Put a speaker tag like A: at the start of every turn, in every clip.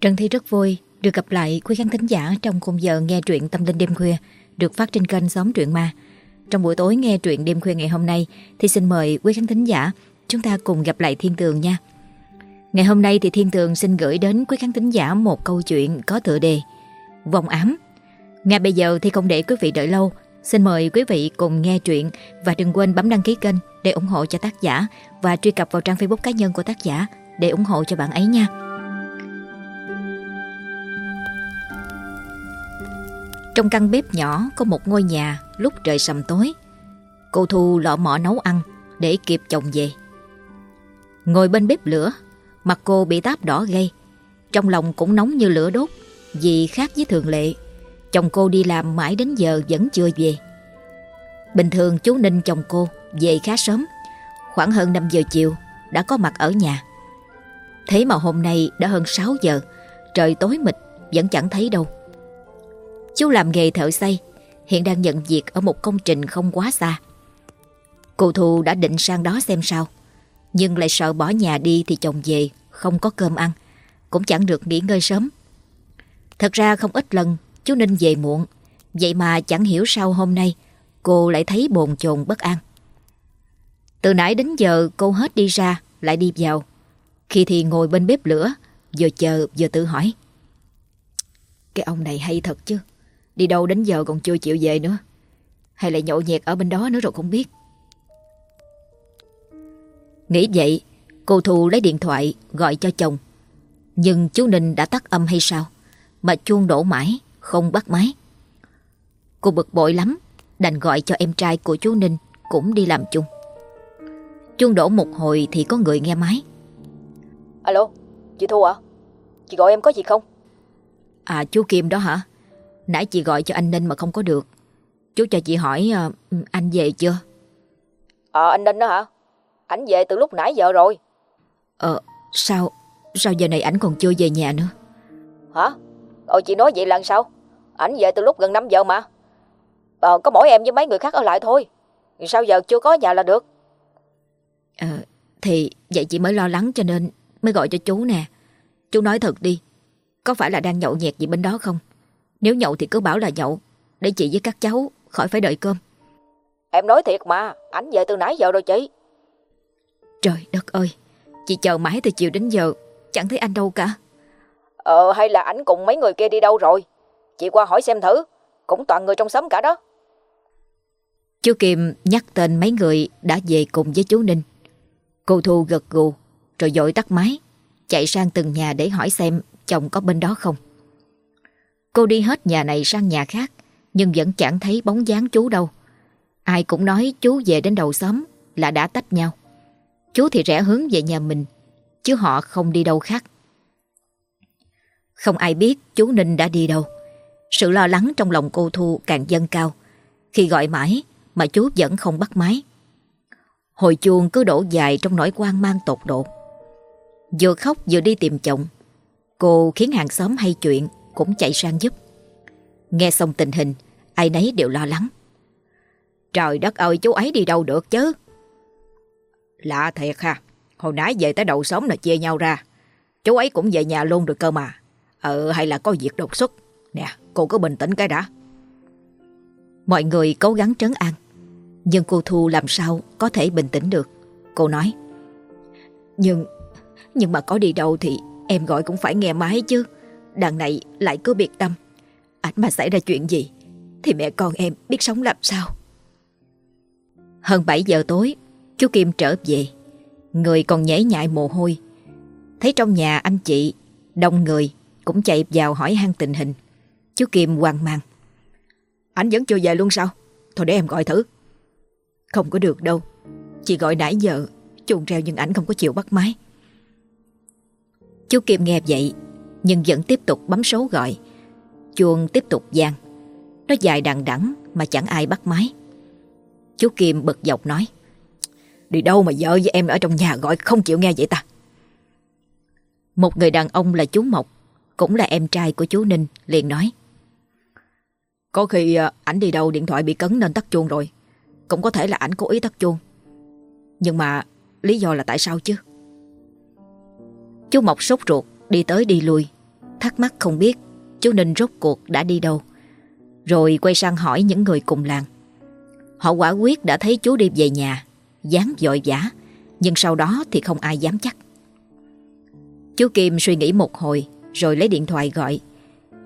A: Trần Thi rất vui được gặp lại quý khán thính giả trong khung giờ nghe truyện tâm linh đêm khuya được phát trên kênh Xóm Truyện Ma. Trong buổi tối nghe truyện đêm khuya ngày hôm nay thì xin mời quý khán thính giả chúng ta cùng gặp lại Thiên Tường nha. Ngày hôm nay thì Thiên Tường xin gửi đến quý khán thính giả một câu chuyện có tựa đề Vòng ám. Ngay bây giờ thì không để quý vị đợi lâu, xin mời quý vị cùng nghe truyện và đừng quên bấm đăng ký kênh để ủng hộ cho tác giả và truy cập vào trang Facebook cá nhân của tác giả để ủng hộ cho bạn ấy nha. Trong căn bếp nhỏ có một ngôi nhà lúc trời sầm tối. Cô Thu lọ mọ nấu ăn để kịp chồng về. Ngồi bên bếp lửa, mặt cô bị táp đỏ gây. Trong lòng cũng nóng như lửa đốt vì khác với thường lệ. Chồng cô đi làm mãi đến giờ vẫn chưa về. Bình thường chú Ninh chồng cô về khá sớm, khoảng hơn 5 giờ chiều đã có mặt ở nhà. Thế mà hôm nay đã hơn 6 giờ, trời tối mịt vẫn chẳng thấy đâu. Chú làm nghề thợ xây, hiện đang nhận việc ở một công trình không quá xa. Cô Thu đã định sang đó xem sao, nhưng lại sợ bỏ nhà đi thì chồng về, không có cơm ăn, cũng chẳng được nghỉ ngơi sớm. Thật ra không ít lần chú Ninh về muộn, vậy mà chẳng hiểu sao hôm nay cô lại thấy bồn chồn bất an. Từ nãy đến giờ cô hết đi ra, lại đi vào. Khi thì ngồi bên bếp lửa, vừa chờ vừa tự hỏi. Cái ông này hay thật chứ. Đi đâu đến giờ còn chưa chịu về nữa. Hay lại nhậu nhẹt ở bên đó nữa rồi không biết. Nghĩ vậy Cô Thu lấy điện thoại gọi cho chồng. Nhưng chú Ninh đã tắt âm hay sao? Mà chuông đổ mãi Không bắt máy. Cô bực bội lắm Đành gọi cho em trai của chú Ninh Cũng đi làm chung. Chuông đổ một hồi thì có người nghe máy.
B: Alo Chị Thu ạ? Chị gọi em có gì không?
A: À chú Kim đó hả Nãy chị gọi cho anh Ninh mà không có được. Chú cho chị hỏi uh, anh về chưa?
B: Ờ anh Ninh đó hả? Anh về từ lúc nãy giờ rồi.
A: Ờ sao Sao giờ này ảnh còn chưa về nhà nữa?
B: Hả? Ờ chị nói vậy là sao? Ảnh về từ lúc gần 5 giờ mà. Ờ có mỗi em với mấy người khác ở lại thôi. Sao giờ chưa có nhà là được?
A: Ờ Thì vậy chị mới lo lắng cho nên Mới gọi cho chú nè. Chú nói thật đi Có phải là đang nhậu nhẹt gì bên đó không nếu nhậu thì cứ bảo là nhậu Để chị với các cháu khỏi phải đợi cơm.
B: Em nói thiệt mà Ảnh về từ nãy giờ rồi chị.
A: Trời đất ơi Chị chờ mãi từ chiều đến giờ Chẳng thấy anh đâu cả.
B: Ờ hay là ảnh cùng mấy người kia đi đâu rồi? Chị qua hỏi xem thử Cũng toàn người trong xóm cả đó.
A: Chú Kim nhắc tên mấy người đã về cùng với chú Ninh. Cô Thu gật gù Rồi dội tắt máy Chạy sang từng nhà để hỏi xem chồng có bên đó không Cô đi hết nhà này sang nhà khác, Nhưng vẫn chẳng thấy bóng dáng chú đâu. Ai cũng nói chú về đến đầu xóm Là đã tách nhau. Chú thì rẽ hướng về nhà mình, Chứ họ không đi đâu khác. Không ai biết chú Ninh đã đi đâu. Sự lo lắng trong lòng cô Thu càng dâng cao. Khi gọi mãi Mà chú vẫn không bắt máy. Hồi chuông cứ đổ dài trong nỗi quan mang tột độ. Vừa khóc vừa đi tìm chồng, Cô khiến hàng xóm hay chuyện cũng chạy sang giúp. Nghe xong tình hình, ai nấy đều lo lắng.
B: Trời đất ơi, chú ấy đi đâu được chứ? Lạ thiệt ha, hồi nãy về tới đầu xóm là chia nhau ra. Chú ấy cũng về nhà luôn được cơ mà. Ờ, hay là có việc đột xuất. Nè, cô cứ bình tĩnh cái đã.
A: Mọi người cố gắng trấn an. Nhưng cô Thu làm sao có thể bình tĩnh được. Cô nói. Nhưng, nhưng mà có đi đâu thì em gọi cũng phải nghe máy chứ. Đằng này lại cứ biệt tâm. Ảnh mà xảy ra chuyện gì, Thì mẹ con em biết sống làm sao. Hơn 7 giờ tối, Chú Kim trở về. Người còn nhễ nhại mồ hôi. Thấy trong nhà anh chị, Đông người, cũng chạy vào hỏi han tình hình. Chú Kim hoang mang.
B: Anh vẫn chưa về luôn sao? Thôi để em gọi thử.
A: Không có được đâu. Chị gọi nãy giờ, chuồng treo nhưng ảnh không có chịu bắt máy. Chú Kim nghe vậy nhưng vẫn tiếp tục bấm số gọi. Chuông tiếp tục gian. Nó dài đằng đẵng mà chẳng ai bắt máy. Chú Kim bực dọc nói.
B: Đi đâu mà vợ với em ở trong nhà gọi không chịu nghe vậy ta?
A: Một người đàn ông là chú Mộc, cũng là em trai của chú Ninh, liền nói.
B: Có khi à, ảnh đi đâu điện thoại bị cấn nên tắt chuông rồi. Cũng có thể là ảnh cố ý tắt chuông. Nhưng mà lý do là tại sao chứ?
A: Chú Mộc sốt ruột, đi tới đi lui. Thắc mắc không biết chú Ninh rốt cuộc đã đi đâu. Rồi quay sang hỏi những người cùng làng. Họ quả quyết đã thấy chú đi về nhà, dáng dội vã, nhưng sau đó thì không ai dám chắc. Chú Kim suy nghĩ một hồi rồi lấy điện thoại gọi.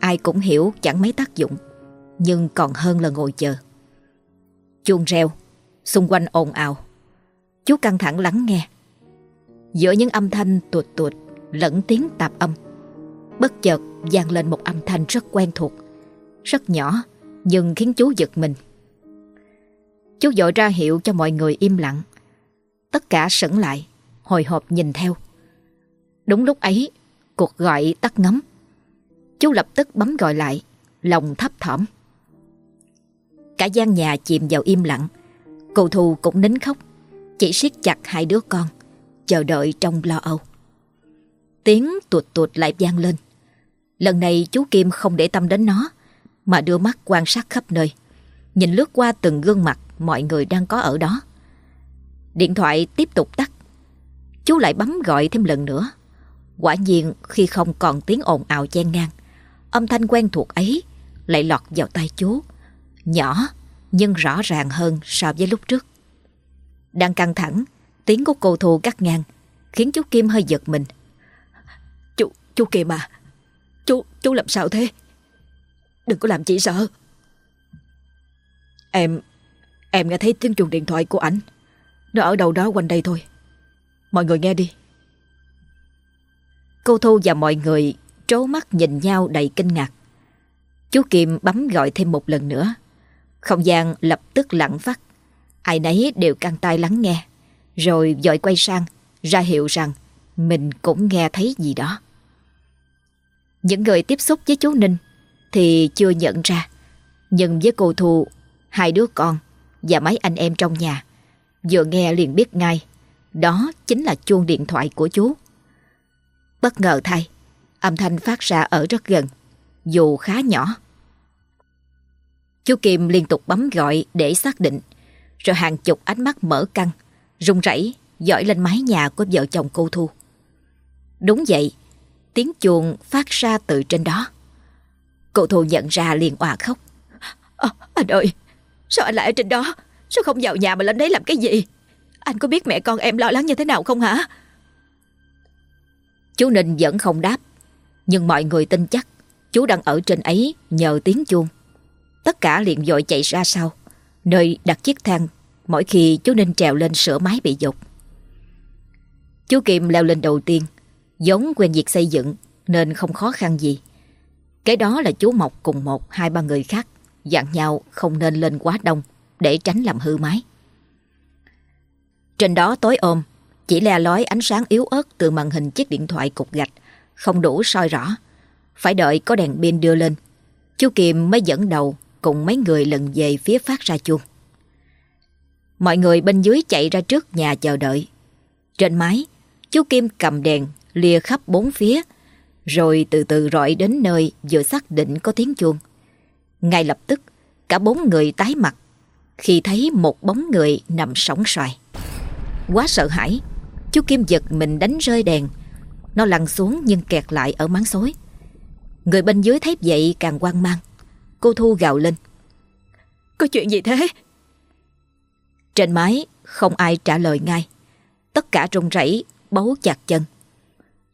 A: Ai cũng hiểu chẳng mấy tác dụng, nhưng còn hơn là ngồi chờ. Chuông reo, xung quanh ồn ào. Chú căng thẳng lắng nghe. Giữa những âm thanh tuột tuột lẫn tiếng tạp âm, bất chợt vang lên một âm thanh rất quen thuộc, rất nhỏ nhưng khiến chú giật mình. Chú dội ra hiệu cho mọi người im lặng. Tất cả sững lại, hồi hộp nhìn theo. Đúng lúc ấy, cuộc gọi tắt ngấm. Chú lập tức bấm gọi lại, lòng thấp thỏm. Cả gian nhà chìm vào im lặng. Cô thù cũng nín khóc, chỉ siết chặt hai đứa con, chờ đợi trong lo âu. Tiếng tuột tuột lại vang lên. Lần này chú Kim không để tâm đến nó, mà đưa mắt quan sát khắp nơi, nhìn lướt qua từng gương mặt mọi người đang có ở đó. Điện thoại tiếp tục tắt. Chú lại bấm gọi thêm lần nữa. Quả nhiên khi không còn tiếng ồn ào chen ngang, âm thanh quen thuộc ấy lại lọt vào tai chú. Nhỏ nhưng rõ ràng hơn so với lúc trước. Đang căng thẳng, tiếng của cô Thu cắt ngang, khiến chú Kim hơi giật mình. Chú, kìa mà à, chú, chú làm sao thế? Đừng có làm chị sợ.
B: Em, em nghe thấy tiếng chuông điện thoại của ảnh. Nó ở đâu đó quanh đây thôi. Mọi người nghe đi.
A: Cô Thu và mọi người trố mắt nhìn nhau đầy kinh ngạc. Chú Kim bấm gọi thêm một lần nữa. Không gian lập tức lặng phát. Ai nấy đều căng tai lắng nghe. Rồi dội quay sang, ra hiệu rằng mình cũng nghe thấy gì đó. Những người tiếp xúc với chú Ninh thì chưa nhận ra. Nhưng với cô Thu, hai đứa con và mấy anh em trong nhà vừa nghe liền biết ngay đó chính là chuông điện thoại của chú. Bất ngờ thay, âm thanh phát ra ở rất gần, dù khá nhỏ. Chú Kim liên tục bấm gọi để xác định, rồi hàng chục ánh mắt mở căng, rung rẩy dõi lên mái nhà của vợ chồng cô Thu. Đúng vậy, tiếng chuông phát ra từ trên đó. Cô Thu nhận ra liền òa khóc.
C: À, anh ơi, sao anh lại ở trên đó? Sao không vào nhà mà lên đấy làm cái gì? Anh có biết mẹ con em lo lắng như thế nào không hả?
A: Chú Ninh vẫn không đáp, nhưng mọi người tin chắc chú đang ở trên ấy nhờ tiếng chuông. Tất cả liền dội chạy ra sau, nơi đặt chiếc thang mỗi khi chú Ninh trèo lên sửa máy bị dục. Chú Kim leo lên đầu tiên, giống quen việc xây dựng nên không khó khăn gì. Cái đó là chú Mộc cùng một hai ba người khác dặn nhau không nên lên quá đông để tránh làm hư máy. Trên đó tối ôm, chỉ le lói ánh sáng yếu ớt từ màn hình chiếc điện thoại cục gạch, không đủ soi rõ. Phải đợi có đèn pin đưa lên, chú Kim mới dẫn đầu cùng mấy người lần về phía phát ra chuông. Mọi người bên dưới chạy ra trước nhà chờ đợi. Trên mái, chú Kim cầm đèn lìa khắp bốn phía, rồi từ từ rọi đến nơi vừa xác định có tiếng chuông. Ngay lập tức, cả bốn người tái mặt khi thấy một bóng người nằm sóng xoài. Quá sợ hãi, chú Kim giật mình đánh rơi đèn. Nó lăn xuống nhưng kẹt lại ở máng xối. Người bên dưới thấy vậy càng hoang mang. Cô Thu gào lên.
C: Có chuyện gì thế?
A: Trên mái không ai trả lời ngay. Tất cả run rẩy bấu chặt chân.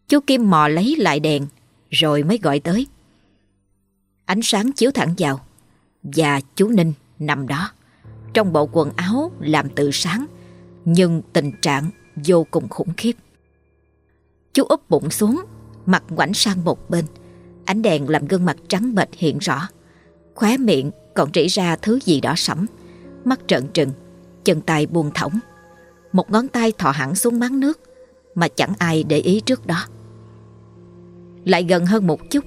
A: Chú Kim mò lấy lại đèn rồi mới gọi tới. Ánh sáng chiếu thẳng vào và chú Ninh nằm đó trong bộ quần áo làm từ sáng nhưng tình trạng vô cùng khủng khiếp. Chú úp bụng xuống, mặt ngoảnh sang một bên. Ánh đèn làm gương mặt trắng bệch hiện rõ. Khóe miệng còn rỉ ra thứ gì đó sẫm. Mắt trợn trừng, chân tay buông thõng. Một ngón tay thọ hẳn xuống máng nước mà chẳng ai để ý trước đó. Lại gần hơn một chút,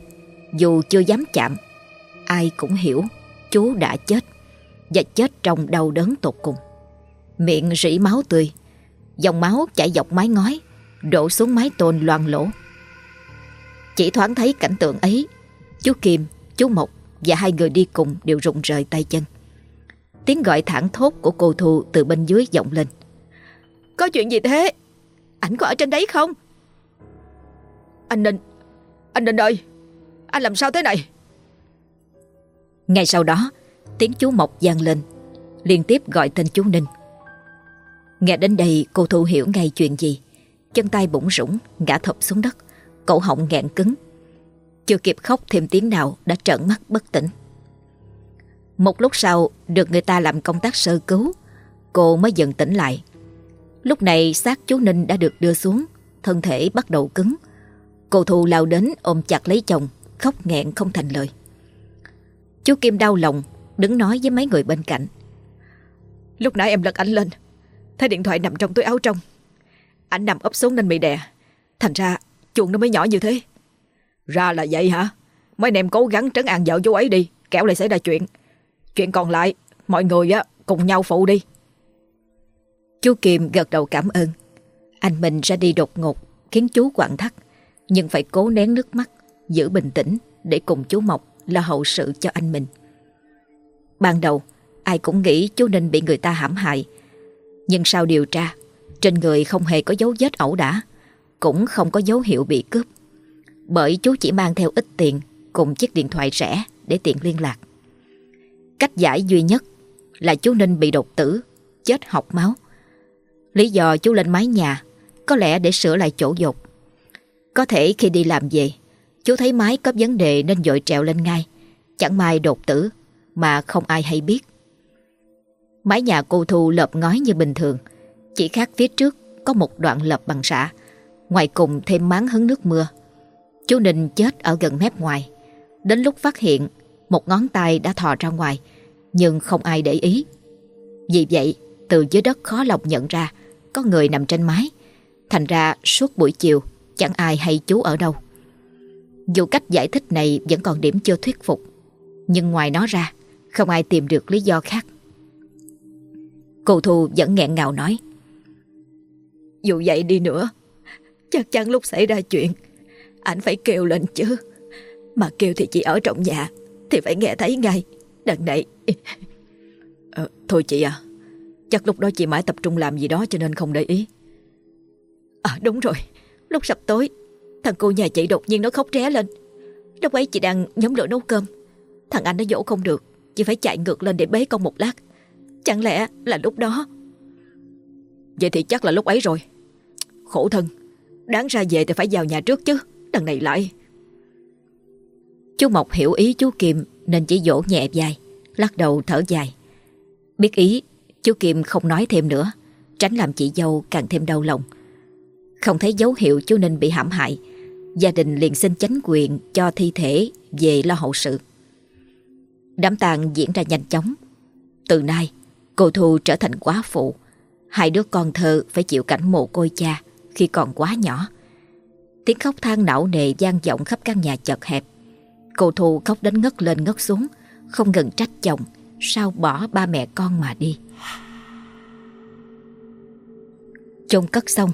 A: dù chưa dám chạm, ai cũng hiểu chú đã chết và chết trong đau đớn tột cùng. Miệng rỉ máu tươi, dòng máu chảy dọc mái ngói, đổ xuống mái tôn loang lỗ. Chỉ thoáng thấy cảnh tượng ấy, chú Kim, chú Mộc và hai người đi cùng đều rụng rời tay chân. Tiếng gọi thẳng thốt của cô Thu từ bên dưới vọng lên.
C: Có chuyện gì thế? Ảnh có ở trên đấy không? Anh Ninh, anh Định ơi,
B: Anh làm sao thế này?
A: Ngay sau đó Tiếng chú Mộc vang lên Liên tiếp gọi tên chú Ninh. Nghe đến đây cô Thu hiểu ngay chuyện gì. Chân tay bụng rũng Ngã thập xuống đất Cổ họng nghẹn cứng. Chưa kịp khóc thêm tiếng nào Đã trợn mắt bất tỉnh. Một lúc sau Được người ta làm công tác sơ cứu Cô mới dần tỉnh lại. Lúc này xác chú Ninh đã được đưa xuống Thân thể bắt đầu cứng. Cô Thu lao đến ôm chặt lấy chồng Khóc nghẹn không thành lời. Chú Kim đau lòng Đứng nói với mấy người bên cạnh.
B: Lúc nãy em lật ảnh lên Thấy điện thoại nằm trong túi áo trong. Ảnh nằm ấp xuống nên bị đè. Thành ra chuồng nó mới nhỏ như thế. Ra là vậy hả? Mấy anh em cố gắng trấn an vợ chú ấy đi Kéo lại xảy ra chuyện. Chuyện còn lại Mọi người á cùng nhau phụ đi.
A: Chú Kim gật đầu cảm ơn. Anh mình ra đi đột ngột Khiến chú quặn thắt nhưng phải cố nén nước mắt, Giữ bình tĩnh để cùng chú Mộc lo hậu sự cho anh mình. Ban đầu, ai cũng nghĩ chú Ninh bị người ta hãm hại. Nhưng sau điều tra, Trên người không hề có dấu vết ẩu đả, Cũng không có dấu hiệu bị cướp. Bởi chú chỉ mang theo ít tiền Cùng chiếc điện thoại rẻ Để tiện liên lạc. Cách giải duy nhất Là chú Ninh bị đột tử, Chết học máu. Lý do chú lên mái nhà Có lẽ để sửa lại chỗ dột. Có thể khi đi làm về, Chú thấy mái có vấn đề nên dội trèo lên ngay. Chẳng may đột tử, Mà không ai hay biết. Mái nhà cô Thu lợp ngói như bình thường. Chỉ khác phía trước Có một đoạn lợp bằng sả, Ngoài cùng thêm máng hứng nước mưa. Chú Ninh chết ở gần mép ngoài. Đến lúc phát hiện, Một ngón tay đã thò ra ngoài, Nhưng không ai để ý. Vì vậy, từ dưới đất khó lòng nhận ra Có người nằm trên mái. Thành ra suốt buổi chiều Chẳng ai hay chú ở đâu. Dù cách giải thích này vẫn còn điểm chưa thuyết phục Nhưng ngoài nó ra Không ai tìm được lý do khác. Cô Thu vẫn nghẹn ngào nói
C: Dù vậy đi nữa Chắc chắn lúc xảy ra chuyện Anh phải kêu lên chứ. Mà kêu thì chị ở trong nhà Thì phải nghe thấy ngay. Đằng này
B: ờ, Thôi chị à Chắc lúc đó chị mãi tập trung làm gì đó cho nên không để ý.
C: À đúng rồi Lúc sập tối, Thằng cô nhà chị đột nhiên nó khóc ré lên. Lúc ấy chị đang nhóm lửa nấu cơm. Thằng anh nó dỗ không được, Chị phải chạy ngược lên để bế con một lát. Chẳng lẽ là lúc đó?
B: Vậy thì chắc là lúc ấy rồi. Khổ thân, Đáng ra về thì phải vào nhà trước chứ, Đằng này lại.
A: Chú Mộc hiểu ý chú Kim Nên chỉ dỗ nhẹ dài Lắc đầu thở dài. Biết ý, Chú Kim không nói thêm nữa, Tránh làm chị dâu càng thêm đau lòng. Không thấy dấu hiệu chú Ninh bị hãm hại. Gia đình liền xin chánh quyền Cho thi thể về lo hậu sự. Đám tang diễn ra nhanh chóng. Từ nay, Cô Thu trở thành quá phụ. Hai đứa con thơ phải chịu cảnh mồ côi cha Khi còn quá nhỏ. Tiếng khóc than não nề gian vọng khắp căn nhà chật hẹp. Cô Thu khóc đến ngất lên ngất xuống, Không ngừng trách chồng, Sao bỏ ba mẹ con mà đi. Chôn cất xong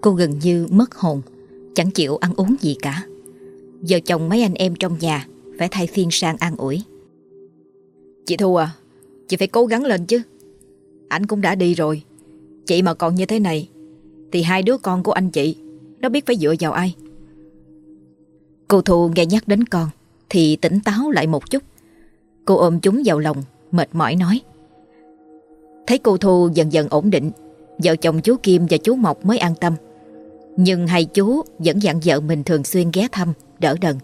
A: Cô gần như mất hồn Chẳng chịu ăn uống gì cả. Giờ chồng mấy anh em trong nhà Phải thay phiên sang an ủi.
B: Chị Thu à Chị phải cố gắng lên chứ. Anh cũng đã đi rồi. Chị mà còn như thế này Thì hai đứa con của anh chị Nó biết phải dựa vào ai?
A: Cô Thu nghe nhắc đến con Thì tỉnh táo lại một chút. Cô ôm chúng vào lòng Mệt mỏi nói. Thấy cô Thu dần dần ổn định Vợ chồng chú Kim và chú Mộc mới an tâm nhưng hai chú vẫn dặn vợ mình thường xuyên ghé thăm Đỡ đần.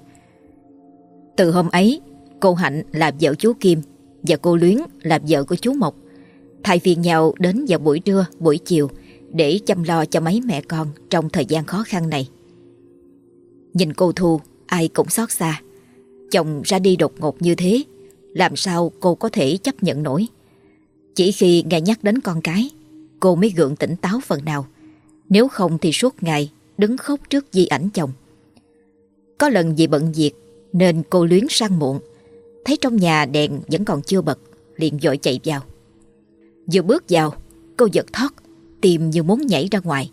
A: Từ hôm ấy Cô Hạnh là vợ chú Kim Và cô Luyến là vợ của chú Mộc. Thay phiên nhau đến vào buổi trưa, buổi chiều Để chăm lo cho mấy mẹ con Trong thời gian khó khăn này. Nhìn cô Thu Ai cũng xót xa. Chồng ra đi đột ngột như thế Làm sao cô có thể chấp nhận nổi? Chỉ khi nghe nhắc đến con cái Cô mới gượng tỉnh táo phần nào. Nếu không thì suốt ngày Đứng khóc trước di ảnh chồng. Có lần vì bận việc Nên cô luyến sang muộn Thấy trong nhà đèn vẫn còn chưa bật Liền dội chạy vào. Vừa bước vào Cô giật thoát Tìm như muốn nhảy ra ngoài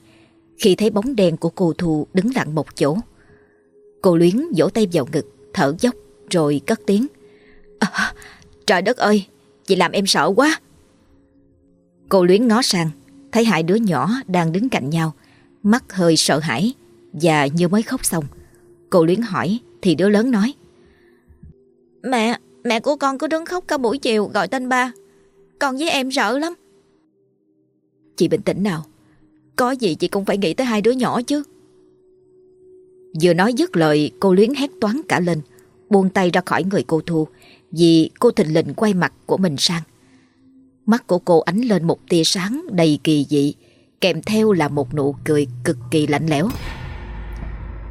A: Khi thấy bóng đen của cô Thu đứng lặng một chỗ. Cô luyến vỗ tay vào ngực Thở dốc rồi cất tiếng.
C: À, Trời đất ơi Chị làm em sợ quá.
A: Cô luyến ngó sang Thấy hai đứa nhỏ đang đứng cạnh nhau Mắt hơi sợ hãi Và như mới khóc xong Cô luyến hỏi Thì đứa lớn nói
C: Mẹ, mẹ của con cứ đứng khóc cả buổi chiều gọi tên ba. Con với em sợ lắm.
A: Chị bình tĩnh nào. Có gì chị cũng phải nghĩ tới hai đứa nhỏ chứ. Vừa nói dứt lời cô luyến hét toán cả lên Buông tay ra khỏi người cô Thu Vì cô thình lình quay mặt của mình sang Mắt của cô ánh lên một tia sáng đầy kỳ dị Kèm theo là một nụ cười cực kỳ lạnh lẽo.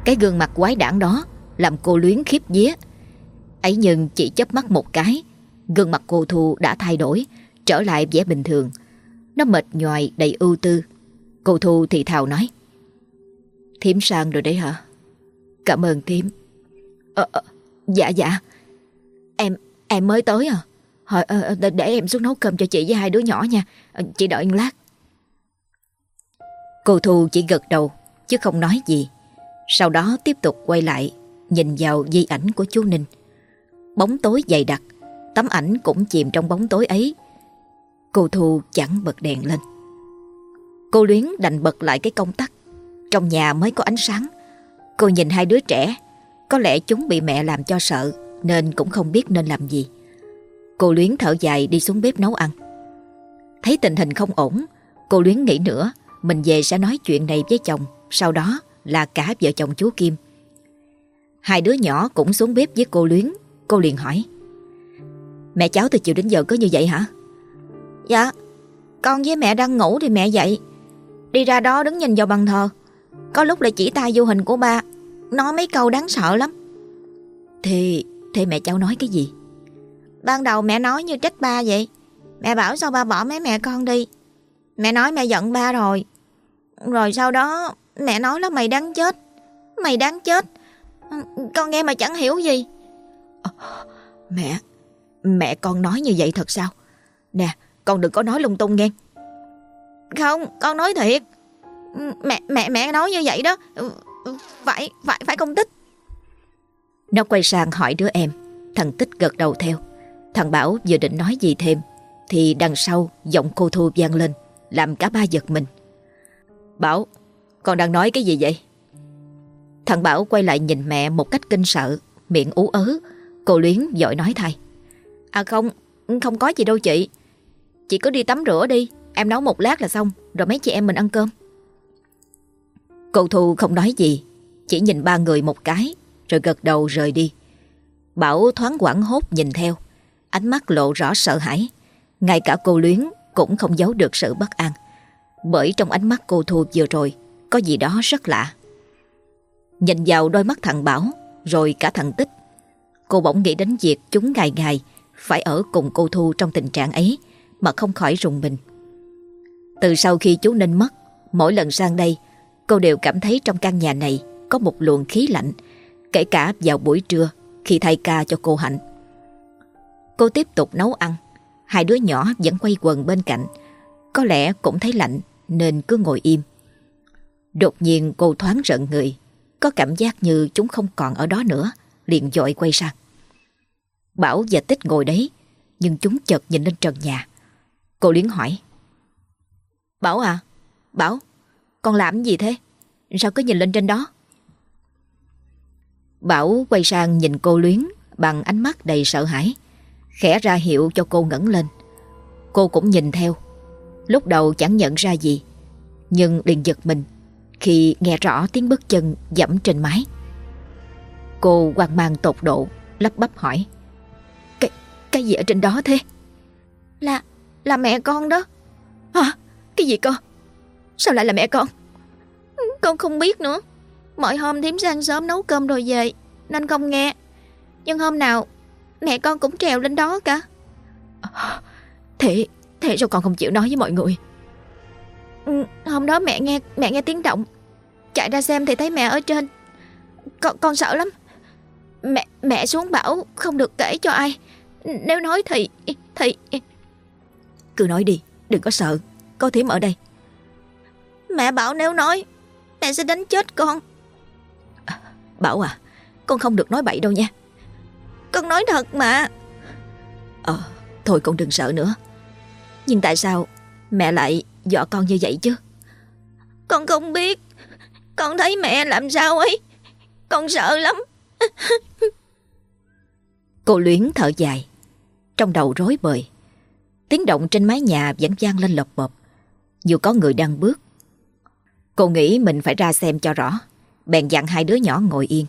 A: Cái gương mặt quái đản đó Làm cô luyến khiếp vía. Ấy nhưng chỉ chớp mắt một cái Gương mặt cô Thu đã thay đổi Trở lại vẻ bình thường. Nó mệt nhoài đầy ưu tư. Cô Thu thì thào nói Thiếm sang rồi đấy hả? Cảm ơn Thiếm. ờ, ờ, Dạ dạ. Em em mới tới à? Ờ, ờ, ờ, Hồi, để, Để em xuống nấu cơm cho chị với hai đứa nhỏ nha. Chị đợi một lát. Cô Thu chỉ gật đầu Chứ không nói gì. Sau đó tiếp tục quay lại Nhìn vào di ảnh của chú Ninh. Bóng tối dày đặc Tấm ảnh cũng chìm trong bóng tối ấy. Cô Thu chẳng bật đèn lên. Cô Luyến đành bật lại cái công tắc. Trong nhà mới có ánh sáng. Cô nhìn hai đứa trẻ. Có lẽ chúng bị mẹ làm cho sợ Nên cũng không biết nên làm gì. Cô Luyến thở dài đi xuống bếp nấu ăn Thấy tình hình không ổn Cô Luyến nghĩ nữa Mình về sẽ nói chuyện này với chồng Sau đó là cả vợ chồng chú Kim Hai đứa nhỏ cũng xuống bếp với cô Luyến Cô liền hỏi Mẹ cháu từ chiều đến giờ có như vậy hả?
C: Dạ Con với mẹ đang ngủ thì mẹ dậy Đi ra đó đứng nhìn vào bàn thờ Có lúc lại chỉ tay vô hình của ba Nói mấy câu đáng sợ lắm
A: Thì, thì mẹ cháu nói cái gì?
C: Ban đầu mẹ nói như trách ba vậy. Mẹ bảo sao ba bỏ mấy mẹ con đi. Mẹ nói mẹ giận ba rồi. Rồi sau đó Mẹ nói là mày đáng chết. Mày đáng chết. Con nghe mà chẳng hiểu gì.
A: À, Mẹ Mẹ con nói như vậy thật sao? Nè con đừng có nói lung tung nghe.
C: Không con nói thiệt. Mẹ mẹ mẹ nói như vậy đó. Phải phải phải công tích?
A: Nó quay sang hỏi đứa em. Thằng Tích gật đầu theo Thằng Bảo vừa định nói gì thêm, Thì đằng sau giọng cô Thu vang lên, Làm cả ba giật mình. Bảo, Con đang nói cái gì vậy? Thằng Bảo quay lại nhìn mẹ một cách kinh sợ, Miệng ú ớ. Cô Luyến dội nói thay.
C: À không Không có gì đâu chị. Chị cứ đi tắm rửa đi, Em nấu một lát là xong, Rồi mấy chị em mình ăn cơm.
A: Cô Thu không nói gì, Chỉ nhìn ba người một cái, Rồi gật đầu rời đi. Bảo thoáng quảng hốt nhìn theo. Ánh mắt lộ rõ sợ hãi. Ngay cả cô Luyến cũng không giấu được sự bất an. Bởi trong ánh mắt cô Thu vừa rồi, Có gì đó rất lạ. Nhìn vào đôi mắt thằng Bảo, Rồi cả thằng Tích. Cô bỗng nghĩ đến việc chúng ngày ngày Phải ở cùng cô Thu trong tình trạng ấy, Mà không khỏi rùng mình. Từ sau khi chú Ninh mất, Mỗi lần sang đây, Cô đều cảm thấy trong căn nhà này Có một luồng khí lạnh, Kể cả vào buổi trưa Khi thay ca cho cô Hạnh. Cô tiếp tục nấu ăn. Hai đứa nhỏ vẫn quay quần bên cạnh. Có lẽ cũng thấy lạnh, Nên cứ ngồi im. Đột nhiên, cô thoáng rợn người. Có cảm giác như chúng không còn ở đó nữa, Liền dội quay sang Bảo và Tích ngồi đấy, Nhưng chúng chợt nhìn lên trần nhà. Cô Liến hỏi. Bảo à Bảo Con làm gì thế? Sao cứ nhìn lên trên đó? Bảo quay sang nhìn cô Luyến Bằng ánh mắt đầy sợ hãi. Khẽ ra hiệu cho cô ngẩng lên. Cô cũng nhìn theo. Lúc đầu chẳng nhận ra gì Nhưng liền giật mình Khi nghe rõ tiếng bước chân dẫm trên mái. Cô hoang mang tột độ Lắp bắp hỏi Cái, cái gì ở trên đó thế?
C: Là, là mẹ con đó.
A: Hả, cái gì con Sao lại là mẹ con?
C: Con không biết nữa. Mọi hôm thím sang sớm nấu cơm rồi về Nên không nghe. Nhưng hôm nào Mẹ con cũng trèo lên đó cả.
A: Thế Thế sao con không chịu nói với mọi người?
C: Ừ, Hôm đó mẹ nghe Mẹ nghe tiếng động. Chạy ra xem thì thấy mẹ ở trên. Con, con sợ lắm. Mẹ mẹ xuống bảo không được kể cho ai. Nếu nói thì Thì
A: Cứ nói đi Đừng có sợ. Có thím ở đây.
C: Mẹ bảo nếu nói Mẹ sẽ đánh chết con.
A: Bảo à Con không được nói bậy đâu nha
C: Con nói thật mà.
A: Ờ Thôi con đừng sợ nữa. Nhưng tại sao Mẹ lại dọa con như vậy chứ?
C: Con không biết. Con thấy mẹ làm sao ấy. Con sợ lắm.
A: Cô luyến thở dài, trong đầu rối bời. Tiếng động trên mái nhà vẫn vang lên lộc bộp, dù có người đang bước. Cô nghĩ mình phải ra xem cho rõ, bèn dặn hai đứa nhỏ ngồi yên.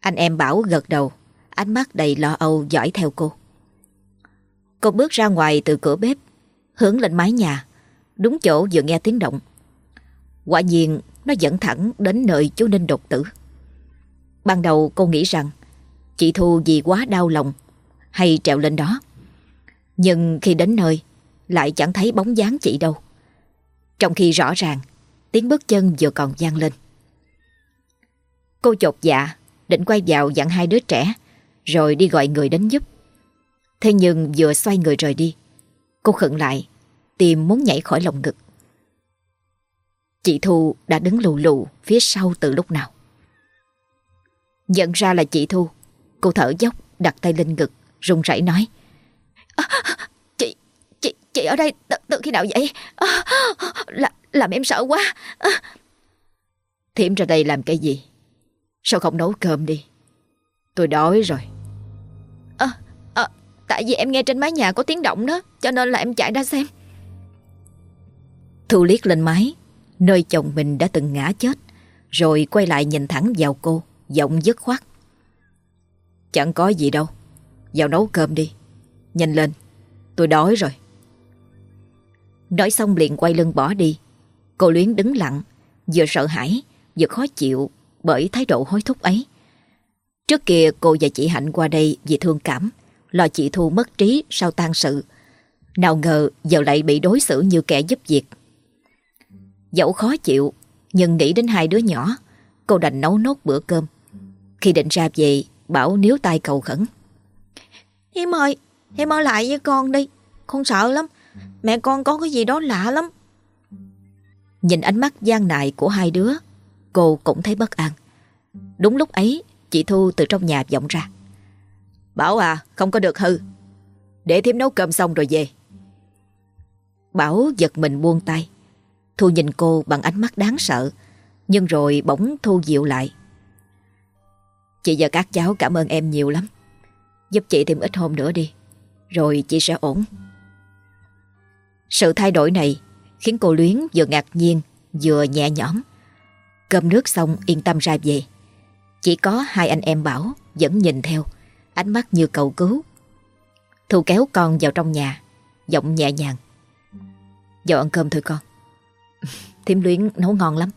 A: Anh em Bảo gật đầu, ánh mắt đầy lo âu dõi theo cô. Cô bước ra ngoài từ cửa bếp, hướng lên mái nhà, đúng chỗ vừa nghe tiếng động. Quả nhiên nó dẫn thẳng đến nơi chú Ninh đột tử. Ban đầu cô nghĩ rằng chị Thu vì quá đau lòng hay trèo lên đó. Nhưng khi đến nơi lại chẳng thấy bóng dáng chị đâu. Trong khi rõ ràng tiếng bước chân vừa còn vang lên. Cô chột dạ định quay vào dặn hai đứa trẻ rồi đi gọi người đến giúp. Thế nhưng vừa xoay người rời đi cô khựng lại tìm muốn nhảy khỏi lồng ngực. Chị Thu đã đứng lù lù phía sau từ lúc nào. Nhận ra là chị Thu, cô thở dốc đặt tay lên ngực, run rẩy nói. À, chị, chị, chị ở đây từ, từ khi nào vậy? À, là, làm em sợ quá. À. Thiểm ra đây làm cái gì? Sao không nấu cơm đi? Tôi đói rồi. Tại vì em nghe trên mái nhà có tiếng động đó, cho nên là em chạy ra xem. Thu liếc lên mái, nơi chồng mình đã từng ngã chết, rồi quay lại nhìn thẳng vào cô, giọng dứt khoát. Chẳng có gì đâu, vào nấu cơm đi, nhanh lên, tôi đói rồi. Nói xong liền quay lưng bỏ đi, cô Luyến đứng lặng, vừa sợ hãi, vừa khó chịu bởi thái độ hối thúc ấy. Trước kia cô và chị Hạnh qua đây vì thương cảm, lo chị Thu mất trí sau tan sự. Nào ngờ giờ lại bị đối xử như kẻ giúp việc. Dẫu khó chịu, nhưng nghĩ đến hai đứa nhỏ, cô đành nấu nốt bữa cơm. Khi định ra về, Bảo níu tay cầu khẩn. Hiếm ơi, Hiếm ở lại với con đi, con sợ lắm. Mẹ con có cái gì đó lạ lắm. Nhìn ánh mắt gian nại của hai đứa, cô cũng thấy bất an. Đúng lúc ấy, chị Thu từ trong nhà vọng ra. Bảo à, không có được hư. Để thêm nấu cơm xong rồi về. Bảo giật mình buông tay. Thu nhìn cô bằng ánh mắt đáng sợ Nhưng rồi bỗng Thu dịu lại Chị và các cháu cảm ơn em nhiều lắm Giúp chị thêm ít hôm nữa đi Rồi chị sẽ ổn Sự thay đổi này Khiến cô Luyến vừa ngạc nhiên Vừa nhẹ nhõm Cơm nước xong yên tâm ra về Chỉ có hai anh em Bảo Vẫn nhìn theo Ánh mắt như cầu cứu. Thu kéo con vào trong nhà, Giọng nhẹ nhàng. Vào ăn cơm thôi con. Thiếm luyến nấu ngon lắm.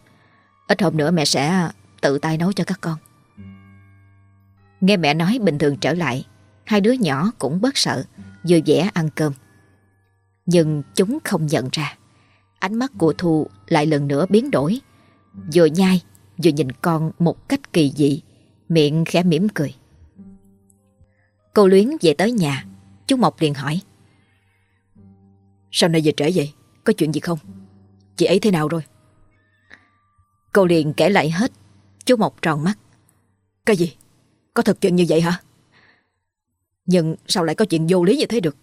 A: Ít hôm nữa mẹ sẽ tự tay nấu cho các con. Nghe mẹ nói bình thường trở lại, Hai đứa nhỏ cũng bớt sợ Vui vẻ ăn cơm. Nhưng chúng không nhận ra. Ánh mắt của Thu lại lần nữa biến đổi. Vừa nhai, Vừa nhìn con một cách kỳ dị, Miệng khẽ mỉm cười. Cô Luyến về tới nhà Chú Mộc liền hỏi Sao nay về trễ vậy? Có chuyện gì không? Chị ấy thế nào rồi? Cô liền kể lại hết. Chú Mộc tròn mắt. Cái gì? Có thật chuyện như vậy hả? Nhưng sao lại có chuyện vô lý như thế được?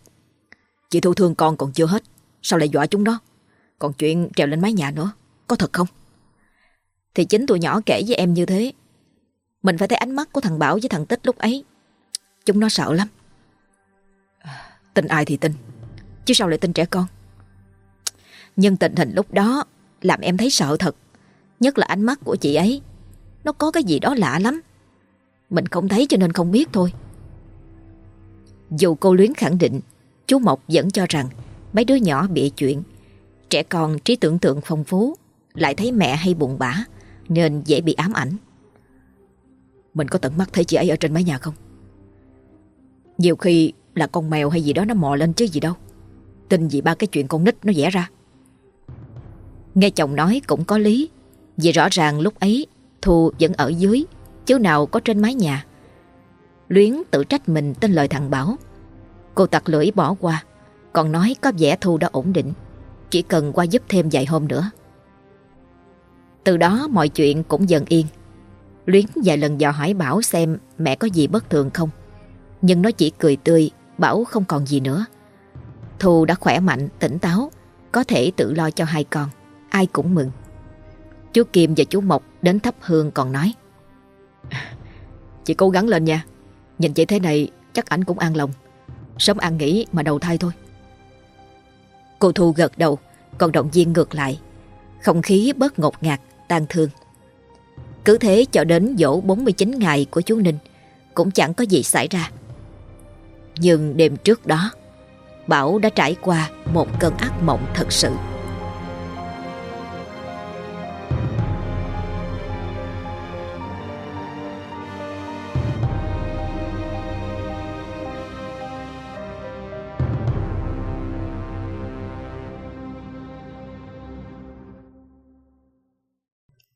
A: Chị thu thương con còn chưa hết. Sao lại dọa chúng đó? Còn chuyện trèo lên mái nhà nữa. Có thật không? Thì chính tụi nhỏ kể với em như thế. Mình phải thấy ánh mắt của thằng Bảo với thằng Tích lúc ấy. Chúng nó sợ lắm. Tin ai thì tin. Chứ sao lại tin trẻ con? Nhưng tình hình lúc đó làm em thấy sợ thật. Nhất là ánh mắt của chị ấy. Nó có cái gì đó lạ lắm. Mình không thấy cho nên không biết thôi. Dù cô Luyến khẳng định, chú Mộc vẫn cho rằng mấy đứa nhỏ bị chuyện. Trẻ con trí tưởng tượng phong phú, lại thấy mẹ hay buồn bã, nên dễ bị ám ảnh. Mình có tận mắt thấy chị ấy ở trên mái nhà không? Nhiều khi là con mèo hay gì đó nó mò lên chứ gì đâu. Tin gì ba cái chuyện con nít nó vẽ ra. Nghe chồng nói cũng có lý. Vì rõ ràng lúc ấy, Thu vẫn ở dưới, Chứ nào có trên mái nhà. Luyến tự trách mình tên lời thằng Bảo. Cô tặc lưỡi bỏ qua, Còn nói có vẻ Thu đã ổn định. Chỉ cần qua giúp thêm vài hôm nữa. Từ đó mọi chuyện cũng dần yên. Luyến vài lần dò hỏi Bảo xem mẹ có gì bất thường không. Nhưng nó chỉ cười tươi Bảo không còn gì nữa Thu đã khỏe mạnh, tỉnh táo Có thể tự lo cho hai con ai cũng mừng. Chú Kim và chú Mộc đến thắp hương còn nói Chị cố gắng lên nha Nhìn chị thế này
C: chắc ảnh cũng an lòng. Sớm ăn nghỉ mà đầu thai thôi.
A: Cô Thu gật đầu, còn động viên ngược lại. Không khí bớt ngột ngạt, tan thương. Cứ thế cho đến dỗ 49 ngày của chú Ninh, cũng chẳng có gì xảy ra. Nhưng đêm trước đó, Bảo đã trải qua một cơn ác mộng thật sự.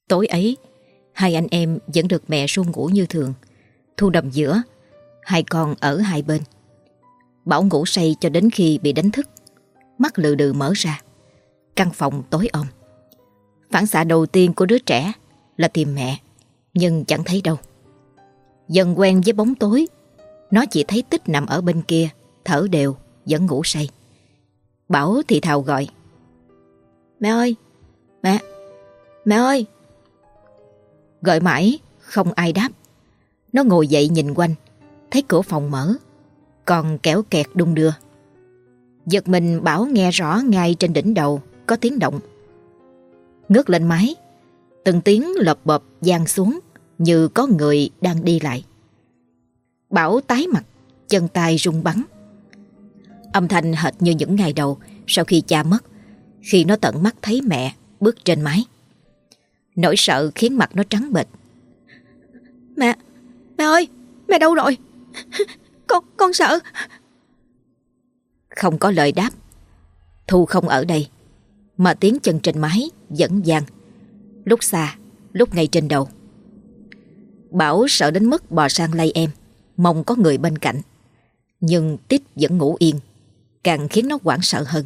A: Tối ấy, hai anh em vẫn được mẹ ru ngủ như thường. Thu đầm giữa, hai con ở hai bên. Bảo ngủ say cho đến khi bị đánh thức. Mắt lừ đừ mở ra. Căn phòng tối om. Phản xạ đầu tiên của đứa trẻ là tìm mẹ, nhưng chẳng thấy đâu. Dần quen với bóng tối, nó chỉ thấy tích nằm ở bên kia, thở đều, vẫn ngủ say. Bảo thì thào gọi. Mẹ ơi! Mẹ! Mẹ ơi! Gọi mãi, không ai đáp. Nó ngồi dậy nhìn quanh, thấy cửa phòng mở, còn kéo kẹt đung đưa. Giật mình Bảo nghe rõ ngay trên đỉnh đầu có tiếng động. Ngước lên mái, từng tiếng lợp bập gian xuống như có người đang đi lại. Bảo tái mặt, chân tay rung bắn. Âm thanh hệt như những ngày đầu sau khi cha mất, khi nó tận mắt thấy mẹ bước trên mái. Nỗi sợ khiến mặt nó trắng bệch.
C: Mẹ, mẹ ơi, mẹ đâu rồi? Con, con sợ.
A: Không có lời đáp. Thu không ở đây, mà tiếng chân trên mái vẫn vang. Lúc xa, lúc ngay trên đầu. Bảo sợ đến mức bò sang lay em, mong có người bên cạnh. Nhưng Tít vẫn ngủ yên, càng khiến nó hoảng sợ hơn.